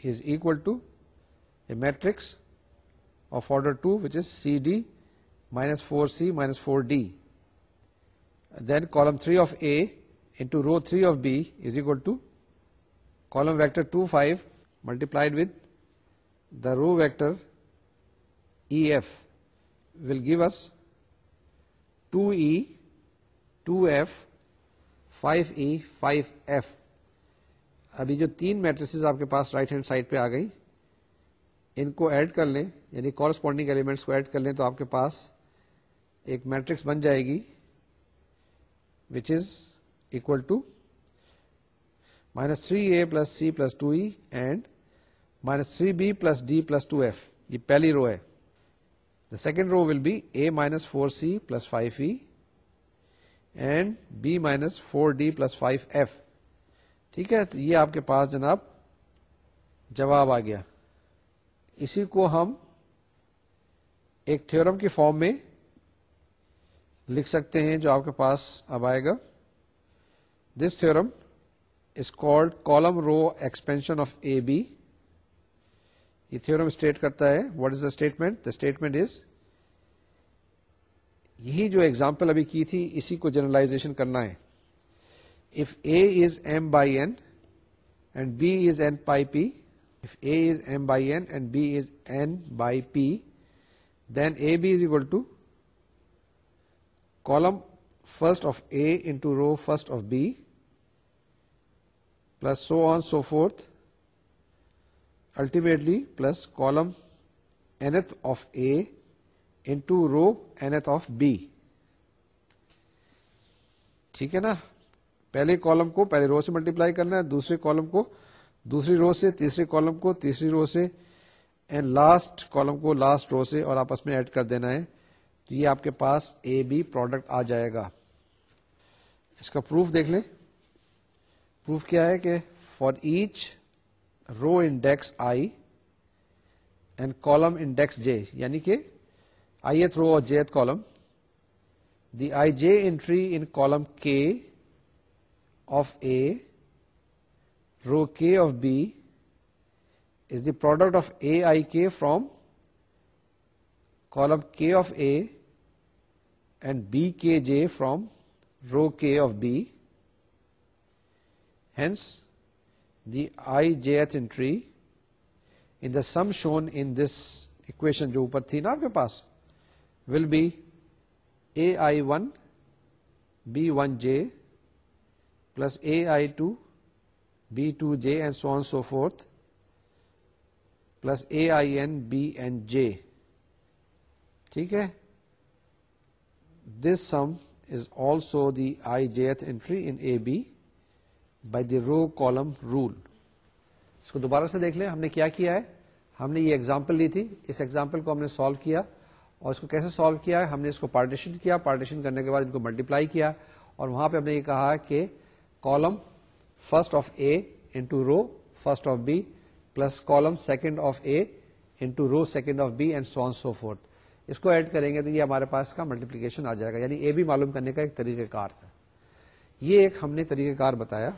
is equal to a matrix of order 2, which is CD minus 4C minus 4D. Then column 3 of A into row 3 of B is equal to column vector 2, 5 multiplied with the row vector EF will give us 2E, 2F five E five F ابھی جو تین میٹریسز آپ کے پاس رائٹ ہینڈ سائڈ پہ آ گئی ان کو ایڈ کر لیں یعنی کورسپونڈنگ ایلیمنٹس کو ایڈ کر لیں تو آپ کے پاس ایک میٹرکس بن جائے گی which is equal to minus three A plus C plus two E and minus three B plus D plus two F یہ پہلی رو ہے the second row will be A minus four C plus five E and B minus four D plus five F ٹھیک ہے تو یہ آپ کے پاس جناب جواب آ گیا اسی کو ہم ایک تھورم کی فارم میں لکھ سکتے ہیں جو آپ کے پاس اب آئے گا this theorem is called column row expansion of A B یہ تھورم اسٹیٹ کرتا ہے what is the statement the statement is یہی جو ایگزامپل ابھی کی تھی اسی کو جنرلائزیشن کرنا ہے if A is M by N and B is N by P if A is M by N and B is N by P then A B is equal to column first of A into row first of B plus so on so forth ultimately plus column nth of A to row nth of B ٹھیک ہے نا پہلے کالم کو پہلے رو سے ملٹیپلائی کرنا ہے دوسرے کالم کو دوسری رو سے تیسرے کالم کو تیسری رو سے اینڈ لاسٹ کالم کو لاسٹ رو سے اور آپس میں ایڈ کر دینا ہے تو یہ آپ کے پاس اے بی پروڈکٹ آ جائے گا اس کا پروف دیکھ لیں پروف کیا ہے کہ for each row index I and column index J یعنی کہ ith a jth column the I J entry in column K of A row K of B is the product of A I K from column K of A and B K J from row K of base the I jth entry in the sum shown in this equation جو اوپر تھی نا آپ کے پاس will be A I one B one J plus A I two B two J and so so forth plus A I N B and J ٹھیک ہے this sum is also the I jth entry in A B by the row column rule اس کو دوبارہ سے دیکھ لیں ہم نے کیا کیا ہے ہم نے یہ ایگزامپل لی تھی اس ایگزامپل کو ہم نے سالو کیا اور اس کو کیسے سالو کیا ہم نے اس کو پارٹیشن کیا پارٹیشن کرنے کے بعد ان کو ملٹیپلائی کیا اور وہاں پہ ہم نے یہ کہا کہ column first of A into row first of B plus column second of A into row second of B and so so forth اس کو ایڈ کریں گے تو یہ ہمارے پاس کا ملٹیپلیکیشن آ جائے گا یعنی اے بی معلوم کرنے کا ایک طریقہ کار تھا یہ ایک ہم نے طریقہ کار بتایا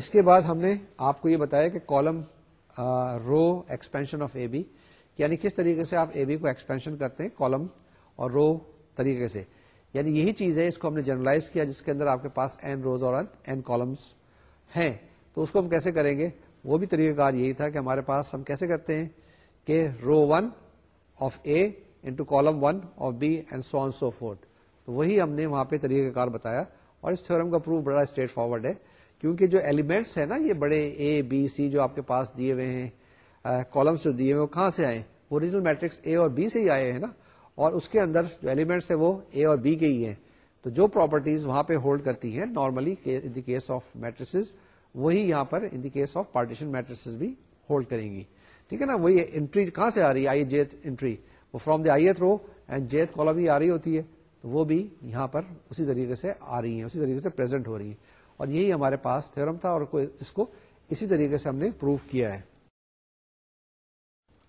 اس کے بعد ہم نے آپ کو یہ بتایا کہ column row expansion of A B یعنی کس طریقے سے آپ اے بی کو ایکسپینشن کرتے ہیں کالم اور رو طریقے سے یعنی یہی چیز ہے اس کو ہم نے جرنلائز کیا جس کے اندر آپ کے پاس این روز اور این کالمس ہیں تو اس کو ہم کیسے کریں گے وہ بھی طریقہ کار یہی تھا کہ ہمارے پاس ہم کیسے کرتے ہیں کہ row one of A into column one of B and so on so forth تو وہی ہم نے وہاں پہ طریقہ کار بتایا اور اس تھورم کا پروف بڑا اسٹریٹ فارورڈ ہے کیونکہ جو ایلیمنٹس ہیں نا یہ بڑے اے بی سی جو آپ کے پاس دیے ہوئے ہیں کالم سے دیے اوریجنل میٹرکس اے اور بی سے ہی آئے ہیں نا اور اس کے اندر جو ایلیمنٹس ہیں وہ اے اور بی کے ہی ہیں تو جو پراپرٹیز وہاں پہ ہولڈ کرتی ہیں normally in case of matrices وہی یہاں پر in the case of partition matrices بھی ہولڈ کریں گی ٹھیک ہے نا وہی انٹری کہاں سے آ رہی ہے آئی جیت انٹری وہ from the I row and jth column ہی آ رہی ہوتی ہے تو وہ بھی یہاں پر اسی طریقے سے آ رہی ہیں اسی طریقے سے پرزینٹ ہو رہی ہیں اور یہی ہمارے پاس تھورم تھا اور اس کو اسی طریقے سے ہم نے پروف کیا ہے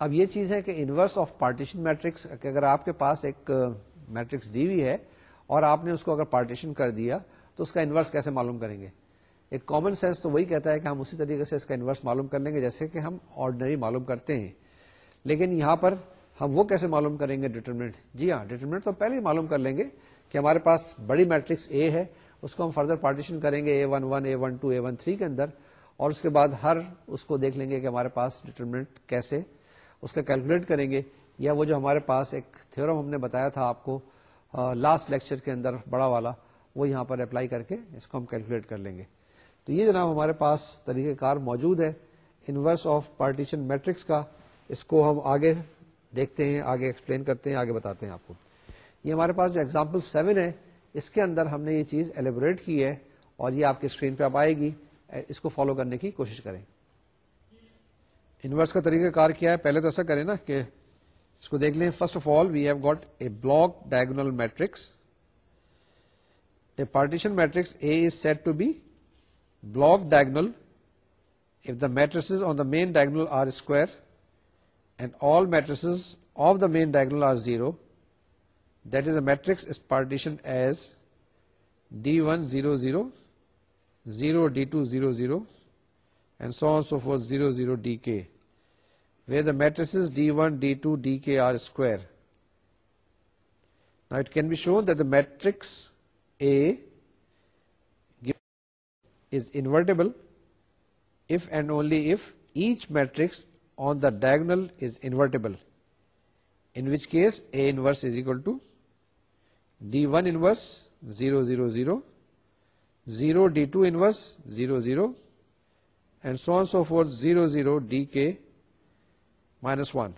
اب یہ چیز ہے کہ انورس آف پارٹیشن میٹرکس کہ اگر آپ کے پاس ایک میٹرکس دی ہوئی ہے اور آپ نے اس کو اگر پارٹیشن کر دیا تو اس کا انورس کیسے معلوم کریں گے ایک کامن سینس تو وہی کہتا ہے کہ ہم اسی طریقے سے اس کا انورس معلوم کر لیں گے جیسے کہ ہم آرڈنری معلوم کرتے ہیں لیکن یہاں پر ہم وہ کیسے معلوم کریں گے ڈیٹرمنٹ جی ہاں ڈیٹرمنٹ تو پہلے ہی معلوم کر لیں گے کہ ہمارے پاس بڑی میٹرکس اے ہے اس کو ہم فردر پارٹیشن کریں گے A one one A one two A one three کے اندر اور اس کے بعد ہر اس کو دیکھ لیں گے کہ ہمارے پاس ڈیٹرمنٹ کیسے اس کا کیلکولیٹ کریں گے یا وہ جو ہمارے پاس ایک تھیورم ہم نے بتایا تھا آپ کو لاسٹ لیکچر کے اندر بڑا والا وہ یہاں پر اپلائی کر کے اس کو ہم کیلکولیٹ کر لیں گے تو یہ جناب ہمارے پاس طریقہ کار موجود ہے انورس آف پارٹیشن میٹرکس کا اس کو ہم آگے دیکھتے ہیں آگے ایکسپلین کرتے ہیں آگے بتاتے ہیں آپ کو یہ ہمارے پاس جو ایگزامپل سیون ہے اس کے اندر ہم نے یہ چیز ایلیبوریٹ کی ہے اور یہ آپ کی اسکرین پہ آپ آئے گی اس کو فالو کرنے کی کوشش کریں انورس کا طریقہ کار کیا ہے پہلے تو ایسا کریں نا کہ اس کو دیکھ لیں first of all we have got a block diagonal matrix a partition matrix A is set to be block diagonal if the the matrices matrices on main diagonal are square and all of the main diagonal are zero that is a matrix is partition as D one zero zero zero D two zero zero and so so forth zero zero D K where the matrices D1, D2, Dk are square. Now it can be shown that the matrix A is invertible if and only if each matrix on the diagonal is invertible, in which case A inverse is equal to D1 inverse 0 0 0, 0 D2 inverse 0 0, and so on so forth 0 0 Dk minus one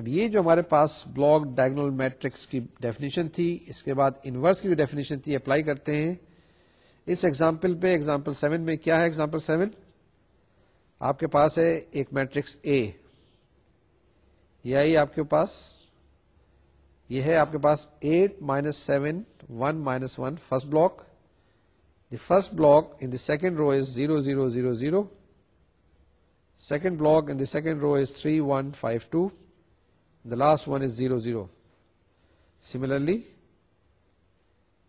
اب یہ جو ہمارے پاس بلاک ڈائگنل میٹرکس کی ڈیفینیشن تھی اس کے بعد انورس کی جو ڈیفینیشن تھی اپلائی کرتے ہیں اس ایگزامپل پہ ایگزامپل سیون میں کیا ہے ایگزامپل سیون آپ کے پاس ہے ایک میٹرکس اے یہ آئی آپ کے پاس یہ ہے آپ کے پاس eight minus seven one minus one first block the first block in second row is zero zero zero zero second block and the second row is three one five two the last one is zero zero similarly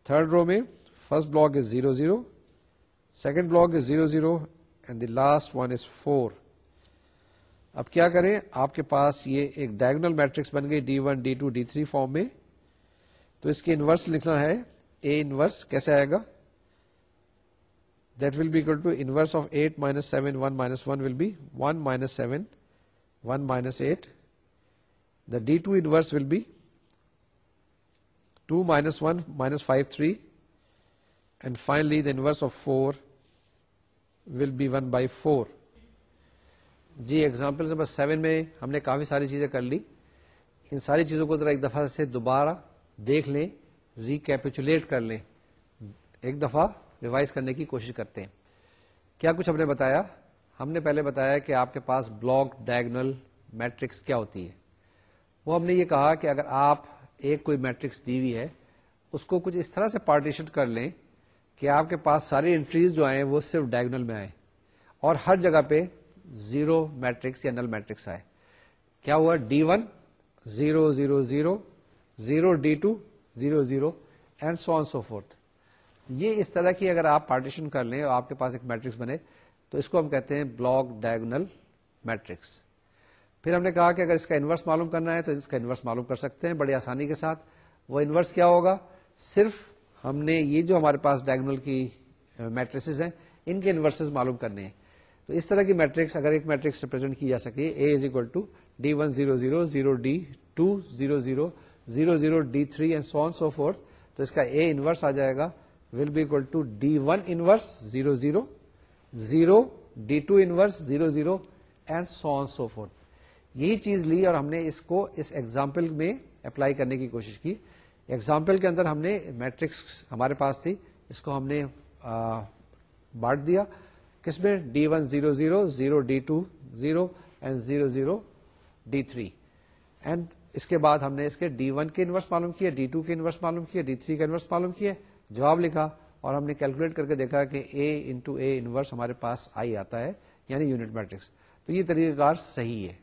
third row میں first block is zero zero second block is zero zero and the last one is four اب کیا کریں آپ کے پاس یہ ایک ڈائگنل میٹرکس بن گئی D one D two D three form میں تو اس کے انورس لکھنا ہے اے انورس کیسے آئے گا دل بیو eight minus one will be وائنس eight B two minus one minus five three four will be one by four G example number seven میں ہم نے کافی ساری چیزیں کر لی ان ساری چیزوں کو ذرا ایک دفع سے دوبارہ دیکھ لیں ریکیپیچولیٹ کر لیں ایک دفع ریوائز کرنے کی کوشش کرتے ہیں کیا کچھ ہم نے بتایا ہم نے پہلے بتایا کہ آپ کے پاس بلاک ڈائگنل میٹرکس کیا ہوتی ہے وہ ہم نے یہ کہا کہ اگر آپ ایک کوئی میٹرکس دی ہوئی ہے اس کو کچھ اس طرح سے پارٹیشن کر لیں کہ آپ کے پاس ساری انٹریز جو آئیں وہ صرف ڈائگنل میں آئیں اور ہر جگہ پہ زیرو میٹرکس یا نل میٹرکس آئے کیا ہوا D one zero zero zero zero D two zero zero and so on so forth یہ اس طرح کی اگر آپ پارٹیشن کر لیں اور آپ کے پاس ایک میٹرکس بنے تو اس کو ہم کہتے ہیں بلاک ڈائگنل میٹرکس پھر ہم نے کہا کہ اگر اس کا انورس معلوم کرنا ہے تو اس کا انورس معلوم کر سکتے ہیں بڑی آسانی کے ساتھ وہ انورس کیا ہوگا صرف ہم نے یہ جو ہمارے پاس ڈائگنل کی میٹرسز ہیں ان کے انورسز معلوم کرنے ہیں تو اس طرح کی میٹرکس اگر ایک میٹرکس ریپرزینٹ کی جا سکے A is equal to D one zero zero zero D two zero zero zero zero D three and so so forth تو اس کا اے انورس آ جائے گا ول بی ایگزامپل میں اپلائی کرنے کی کوشش کی ایگزامپل کے اندر ہم نے میٹرکس ہمارے پاس تھی اس کو ہم نے بانٹ دیا کس میں D one zero zero zero D two zero and zero zero D three and اس کے بعد ہم نے اس کے ڈی ون کے انورس معلوم کیا ڈی ٹو کے انورس معلوم کیا ڈی تھری کا انورس معلوم کیا جواب لکھا اور ہم نے کیلکولیٹ کر کے دیکھا کہ اے انٹو اے انورس ہمارے پاس آئی آتا ہے یعنی یونٹ میٹرکس تو یہ طریقہ کار صحیح ہے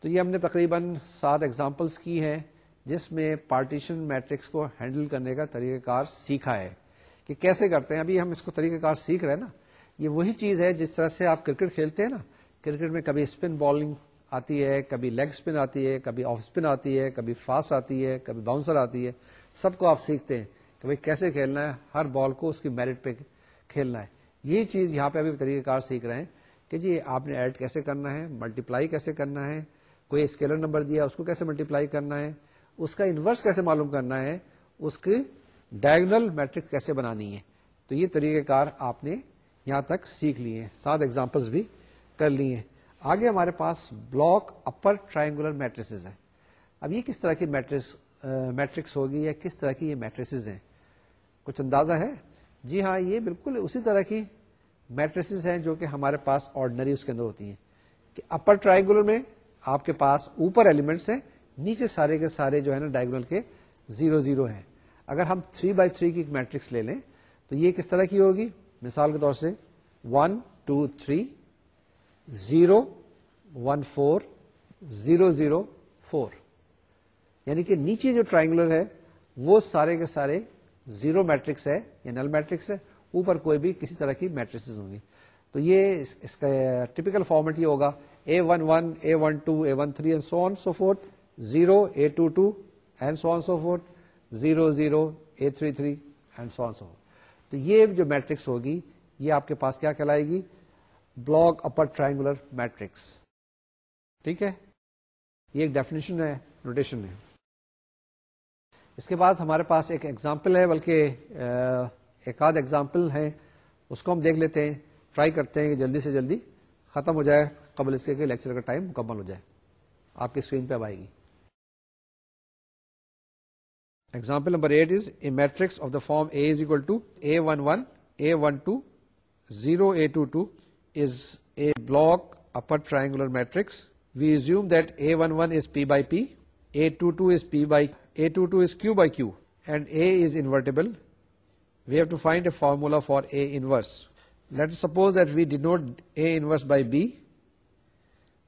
تو یہ ہم نے تقریباً سات ایگزامپلس کی ہیں جس میں پارٹیشن میٹرکس کو ہینڈل کرنے کا طریقہ کار سیکھا ہے کہ کیسے کرتے ہیں ابھی ہم اس کو طریقہ کار سیکھ رہے ہیں نا یہ وہی چیز ہے جس طرح سے آپ کرکٹ کھیلتے ہیں نا کرکٹ میں کبھی اسپن بالنگ آتی ہے کبھی لیگ اسپن آتی ہے کبھی آف اسپن آتی ہے کبھی فاسٹ آتی ہے کبھی باؤنسر آتی ہے سب کو آپ سیکھتے ہیں کہ بھائی کیسے کھیلنا ہے ہر بال کو اس کی میرٹ پہ کھیلنا ہے یہ چیز یہاں پہ ابھی طریقہ کار سیکھ رہے ہیں کہ جی آپ نے ایڈ کیسے کرنا ہے ملٹیپلائی کیسے کرنا ہے کوئی اسکیلر نمبر دیا اس کو کیسے ملٹیپلائی کرنا ہے اس کا انورس کیسے معلوم کرنا ہے اس کی ڈائگنل میٹرک کیسے بنانی ہے تو یہ طریقہ کار آپ نے یہاں تک سیکھ لیے ہیں سات ایگزامپلس بھی کر لی ہیں آگے ہمارے پاس بلاک اپر ٹرائنگولر میٹریس ہیں اب یہ کس طرح کی میٹرس میٹرکس ہوگی یا کس طرح کی یہ میٹریس ہیں کچھ اندازہ ہے جی ہاں یہ بالکل اسی طرح کی میٹریس ہیں جو کہ ہمارے پاس آرڈنری اس کے اندر ہوتی ہیں کہ اپر ٹرائنگولر میں آپ کے پاس اوپر ایلیمنٹس ہیں نیچے سارے کے سارے جو ہے نا ڈائگنل کے زیرو زیرو ہیں اگر ہم تھری بائی تھری کی میٹرکس لے لیں تو یہ کس طرح کی ہوگی مثال کے طور سے one two three zero one four zero zero four یعنی کہ نیچے جو ٹرائنگولر ہے وہ سارے کے سارے زیرو میٹرکس ہے یا نل میٹرکس ہے اوپر کوئی بھی کسی طرح کی میٹرکس ہوں گی تو یہ اس کا ٹیپیکل فارمیٹ یہ ہوگا A one one A one two A one three and so on so forth zero A two two and so on so forth zero zero A three three and so on so تو یہ جو میٹرکس ہوگی یہ آپ کے پاس کیا کہلائے گی بلاک اپر ٹرائنگولر میٹرکس ٹھیک ہے یہ ایک ڈیفینیشن ہے نوٹیشن ہے اس کے بعد ہمارے پاس ایک ایگزامپل ہے بلکہ ایک آدھ ایگزامپل ہے اس کو ہم دیکھ لیتے ہیں ٹرائی کرتے ہیں کہ جلدی سے جلدی ختم ہو جائے قبل اس کے لیکچر کا ٹائم مکمل ہو جائے آپ کی اسکرین پہ اب آئے گی example number eight is a matrix of the form A is equal to A one one A one two zero A two two is a block upper triangular matrix, we assume that A11 is P by P, A22 is Q by Q, and A is invertible. We have to find a formula for A inverse. Let us suppose that we denote A inverse by B.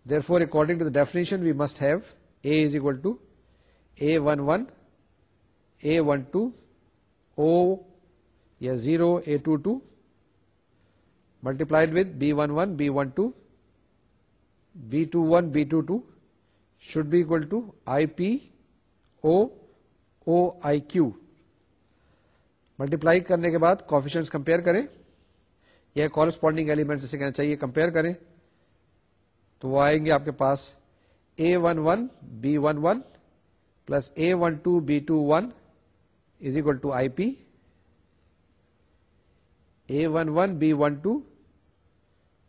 Therefore, according to the definition, we must have A is equal to A11, A12, O, 0, A22, multiplied with B one one B one two B two one B two two should be L to I P O اوکو ملٹیپلائی کرنے کے بعد کافیشن کمپیئر کریں یا کورسپونڈنگ ایلیمنٹ جسے کہنا چاہیے کمپیئر کریں تو وہ آئیں گے آپ کے پاس A one one B one one plus A one two B two one is equal to I P A one one B one two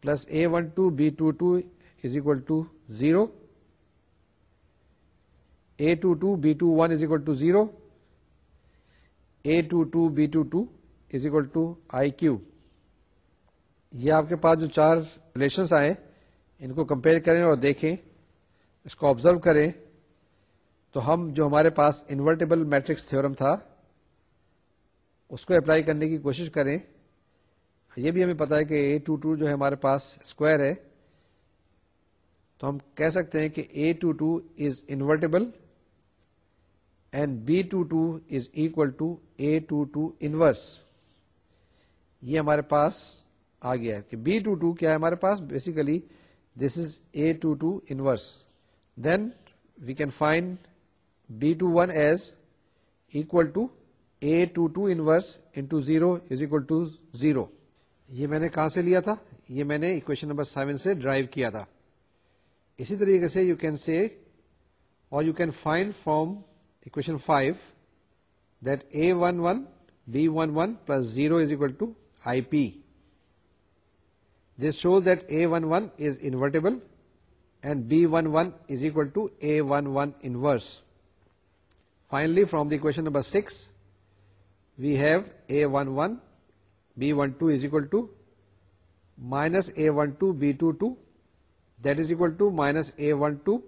plus A one two B two two is equal to zero A two two B two one is equal to zero A two two B two two is equal to I Q یہ آپ کے پاس جو چار ریلیشنس آئے ان کو کمپیئر کریں اور دیکھیں اس کو آبزرو کریں تو ہم جو ہمارے پاس انورٹیبل میٹرکس تھورم تھا اس کو اپلائی کرنے کی کوشش کریں یہ بھی ہمیں پتا ہے کہ اے ٹو ٹو جو ہمارے پاس اسکوائر ہے تو ہم کہہ سکتے ہیں کہ A two two is invertible and B two two is equal to A two two inverse یہ ہمارے پاس آ گیا ہے کہ بی ٹو ٹو کیا ہے ہمارے پاس basically this is A two two inverse then we can find B two one as equal to A two two inverse into zero is equal to zero یہ میں نے کہاں سے لیا تھا یہ میں نے اکویشن نمبر سیون سے ڈرائیو کیا تھا اسی طریقے سے یو کین سی اور you can find from equation five A one one B one one plus zero is equal to I P this shows that A one one is invertible and B one one is equal to A one one inverse finally from the equation number six we have A one one B12 is equal to minus A12 B22, that is equal to minus A12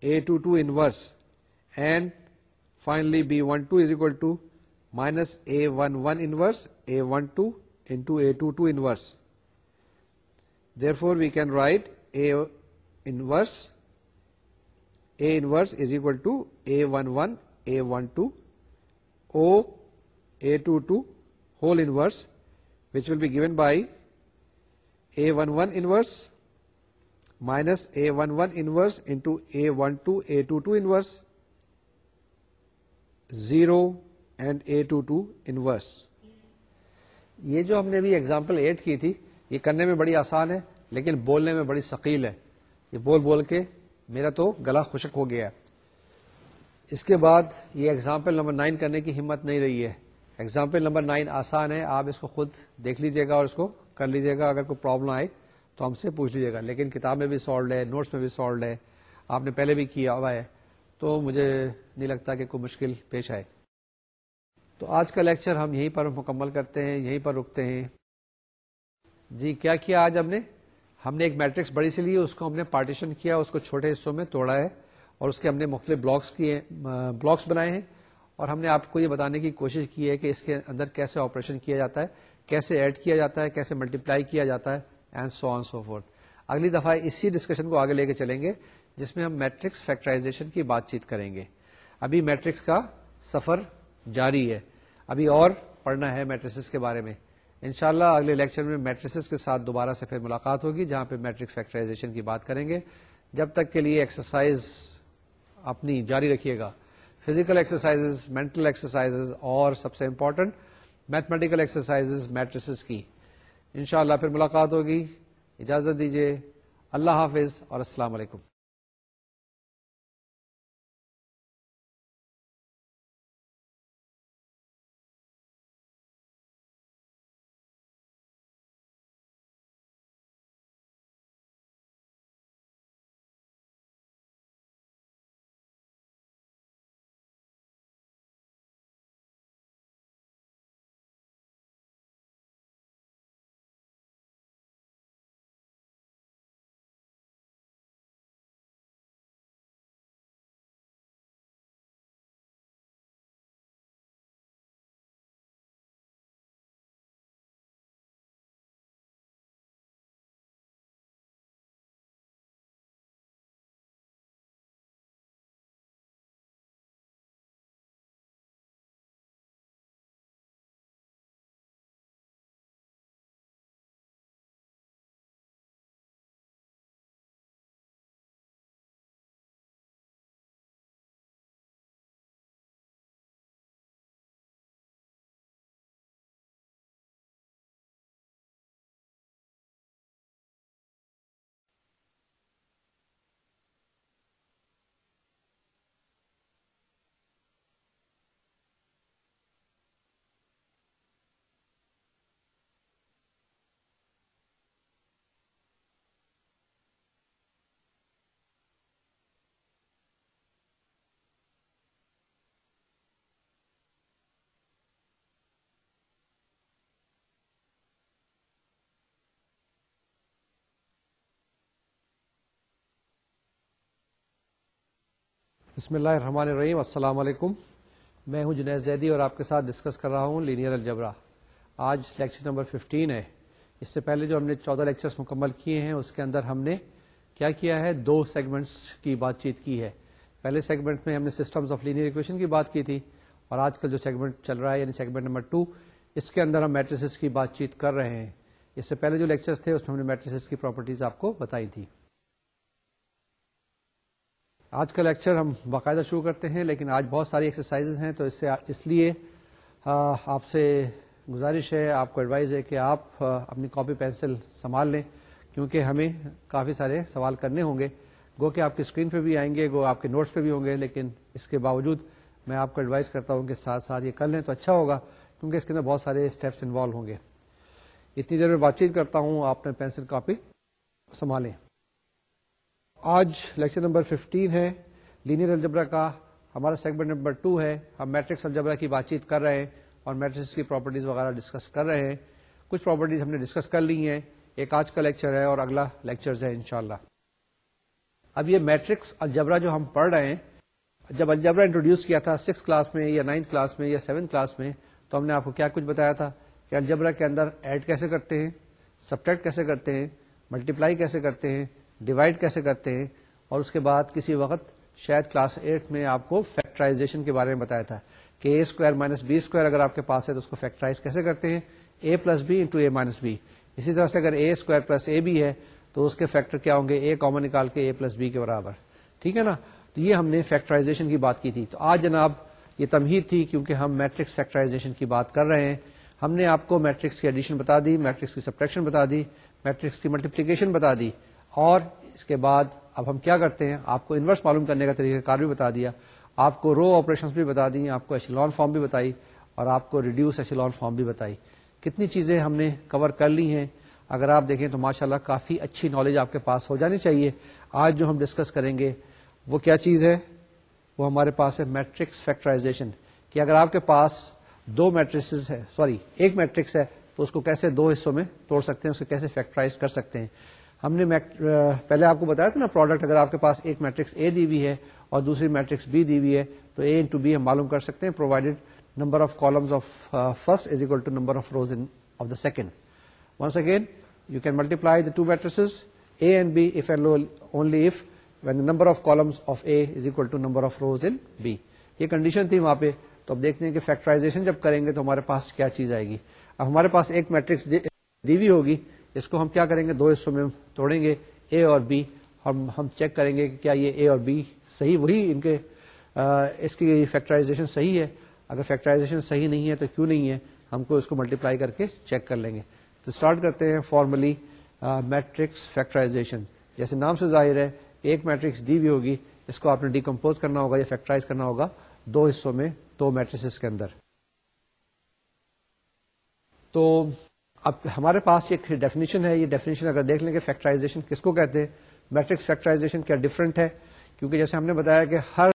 A22 inverse, and finally B12 is equal to minus A11 inverse A12 into A22 inverse. Therefore, we can write A inverse is equal to A11 A12 O A22 whole inverse which will be given by A one one A11 minus A one one inverse into A one two A two two zero and A two two یہ جو ہم نے بھی اگزامپل ایٹ کی تھی یہ کرنے میں بڑی آسان ہے لیکن بولنے میں بڑی شکیل ہے یہ بول بول کے میرا تو گلا خشک ہو گیا اس کے بعد یہ اگزامپل نمبر نائن کرنے کی ہمت نہیں رہی ہے ایگزامپل نمبر نائن آسان ہے آپ اس کو خود دیکھ لیجیے گا اور اس کو کر لیجیے گا اگر کوئی پرابلم آئے تو ہم سے پوچھ لیجیے گا لیکن کتاب میں بھی سالوڈ ہے نوٹس میں بھی سالوڈ ہے آپ نے پہلے بھی کیا ہوا ہے تو مجھے نہیں لگتا کہ کوئی مشکل پیش آئے تو آج کا لیکچر ہم یہیں پر مکمل کرتے ہیں یہیں پر رکتے ہیں جی کیا کیا آج ہم نے ہم نے ایک میٹرکس بڑی سی لی اس کو ہم نے پارٹیشن کیا اس کو چھوٹے حصوں میں توڑا ہے اور اس کے ہم نے مختلف بلاکس کیے بلاکس بنائے ہیں اور ہم نے آپ کو یہ بتانے کی کوشش کی ہے کہ اس کے اندر کیسے آپریشن کیا جاتا ہے کیسے ایڈ کیا جاتا ہے کیسے ملٹیپلائی کیا جاتا ہے and so so on forth اگلی دفعہ اسی ڈسکشن کو آگے لے کے چلیں گے جس میں ہم میٹرکس فیکٹرائزیشن کی بات چیت کریں گے ابھی میٹرکس کا سفر جاری ہے ابھی اور پڑھنا ہے میٹرسز کے بارے میں انشاءاللہ شاء اگلے لیکچر میں میٹرسز کے ساتھ دوبارہ سے پھر ملاقات ہوگی جہاں پہ میٹرکس فیکٹرائزیشن کی بات کریں گے جب تک کے لیے ایکسرسائز اپنی جاری رکھیے گا فزیکل ایکسرسائز مینٹل ایکسرسائز اور سب سے امپورٹنٹ میتھمیٹیکل ایکسرسائز میٹریسس کی انشاءاللہ پھر ملاقات ہوگی اجازت دیجیے اللہ حافظ اور السلام علیکم بسم اللہ الرحمن الرحیم السلام علیکم میں ہوں جنید زیدی اور آپ کے ساتھ ڈسکس کر رہا ہوں لینئر الجبرا آج لیکچر نمبر ففٹین ہے اس سے پہلے جو ہم نے چودہ لیکچرز مکمل کیے ہیں اس کے اندر ہم نے کیا کیا ہے دو سیگمنٹس کی بات چیت کی ہے پہلے سیگمنٹ میں ہم نے سسٹمز آف لینئر ایکویشن کی بات کی تھی اور آج کل جو سیگمنٹ چل رہا ہے یعنی سیگمنٹ نمبر ٹو اس کے اندر ہم میٹریسز کی بات چیت کر رہے ہیں اس سے پہلے جو لیکچرز تھے اس میں ہم نے میٹریسز کی پراپرٹیز آپ کو بتائی تھی آج کا لیکچر ہم باقاعدہ شروع کرتے ہیں لیکن آج بہت ساری ایکسرسائز ہیں تو اس سے اس لیے آپ سے گزارش ہے آپ کو ایڈوائز ہے کہ آپ اپنی کاپی پینسل سنبھال لیں کیونکہ ہمیں کافی سارے سوال کرنے ہوں گے گو کہ آپ کی اسکرین پہ بھی آئیں گے گو آپ کے نوٹس پہ بھی ہوں گے لیکن اس کے باوجود میں آپ کو ایڈوائز کرتا ہوں کہ ساتھ ساتھ یہ کر لیں تو اچھا ہوگا کیونکہ اس کے اندر بہت سارے اسٹیپس انوالو ہوں گے اتنی دیر میں بات چیت کرتا ہوں آپ نے پینسل کاپی سنبھالیں آج لیکچر نمبر ففٹین ہے لینئر الجبرا کا ہمارا سیگمنٹ نمبر ٹو ہے ہم میٹرکس الجبرا کی بات چیت کر رہے ہیں اور میٹرکس کی پراپرٹیز وغیرہ ڈسکس کر رہے ہیں کچھ پراپرٹیز ہم نے ڈسکس کر لی ہیں ایک آج کا لیکچر ہے اور اگلا لیکچرز ہے ان اب یہ میٹرکس الجبرا جو ہم پڑھ رہے ہیں جب الجبرا انٹروڈیوس کیا تھا سکس کلاس میں یا نائنتھ کلاس میں یا سیونتھ کلاس میں تو ہم نے آپ کو کیا کچھ بتایا تھا کہ الجبرا کے اندر ایڈ کیسے کرتے ہیں سبٹیکٹ کیسے کرتے ہیں ملٹیپلائی کیسے کرتے ہیں ڈیوائڈ کیسے کرتے ہیں اور اس کے بعد کسی وقت شاید کلاس ایٹ میں آپ کو فیکٹرائزیشن کے بارے میں بتایا تھا کہ A square minus B square اگر آپ کے پاس ہے تو اس کو فیکٹرائز کیسے کرتے ہیں A plus B into A minus B اسی طرح سے اگر A square plus A B ہے تو اس کے فیکٹر کیا ہوں گے اے کامن نکال کے اے پلس بی کے برابر ٹھیک ہے نا تو یہ ہم نے فیکٹرائزیشن کی بات کی تھی تو آج جناب یہ تمہید تھی کیونکہ ہم میٹرکس فیکٹرائزیشن کی بات کر رہے ہیں ہم نے آپ کو میٹرکس کی ایڈیشن بتا دی میٹرکس کی سبٹریکشن بتا دی میٹرکس کی ملٹیپلیکیشن بتا دی اور اس کے بعد اب ہم کیا کرتے ہیں آپ کو انورس معلوم کرنے کا طریقہ کار بھی بتا دیا آپ کو رو آپریشن بھی بتا دی آپ کو ایشیلون فارم بھی بتائی اور آپ کو ریڈیوس ایشیلون فارم بھی بتائی کتنی چیزیں ہم نے کور کر لی ہیں اگر آپ دیکھیں تو ماشاءاللہ کافی اچھی نالج آپ کے پاس ہو جانی چاہیے آج جو ہم ڈسکس کریں گے وہ کیا چیز ہے وہ ہمارے پاس ہے میٹرکس فیکٹرائزیشن کہ اگر آپ کے پاس دو میٹرکس ہے سوری ایک میٹرکس ہے تو اس کو کیسے دو حصوں میں توڑ سکتے ہیں اس کو کیسے فیکٹرائز کر سکتے ہیں ہم نے پہلے آپ کو بتایا تھا نا پروڈکٹ اگر آپ کے پاس ایک میٹرکس اے دی ہوئی ہے اور دوسری میٹرکس بی دی ہوئی ہے تو اے انٹو بی ہم معلوم کر سکتے ہیں provided number number of of of of columns first is equal to rows the second once again you can multiply the two matrices A and B if and only if when the number of columns of A is equal to number of rows in B یہ کنڈیشن تھی وہاں پہ تو اب دیکھتے ہیں کہ فیکٹرائزیشن جب کریں گے تو ہمارے پاس کیا چیز آئے گی اب ہمارے پاس ایک میٹرکس دی ہوگی اس کو ہم کیا کریں گے دو حصوں میں توڑیں گے اے اور بی ہم چیک کریں گے کہ کیا یہ اے اور بی صحیح وہی ان کے آ, اس کی فیکٹرائزیشن صحیح ہے اگر فیکٹرائزیشن صحیح نہیں ہے تو کیوں نہیں ہے ہم کو اس کو ملٹیپلائی کر کے چیک کر لیں گے تو اسٹارٹ کرتے ہیں فارملی میٹرکس فیکٹرائزیشن جیسے نام سے ظاہر ہے ایک میٹرکس دی ہوگی اس کو آپ نے ڈیکمپوز کرنا ہوگا یا فیکٹرائز کرنا ہوگا دو حصوں میں دو میٹرس کے اندر تو اب ہمارے پاس ایک ڈیفینیشن ہے یہ ڈیفینیشن اگر دیکھ لیں کہ فیکٹرائزیشن کس کو کہتے ہیں میٹرکس فیکٹرائزیشن کیا ڈفرنٹ ہے کیونکہ جیسے ہم نے بتایا کہ ہر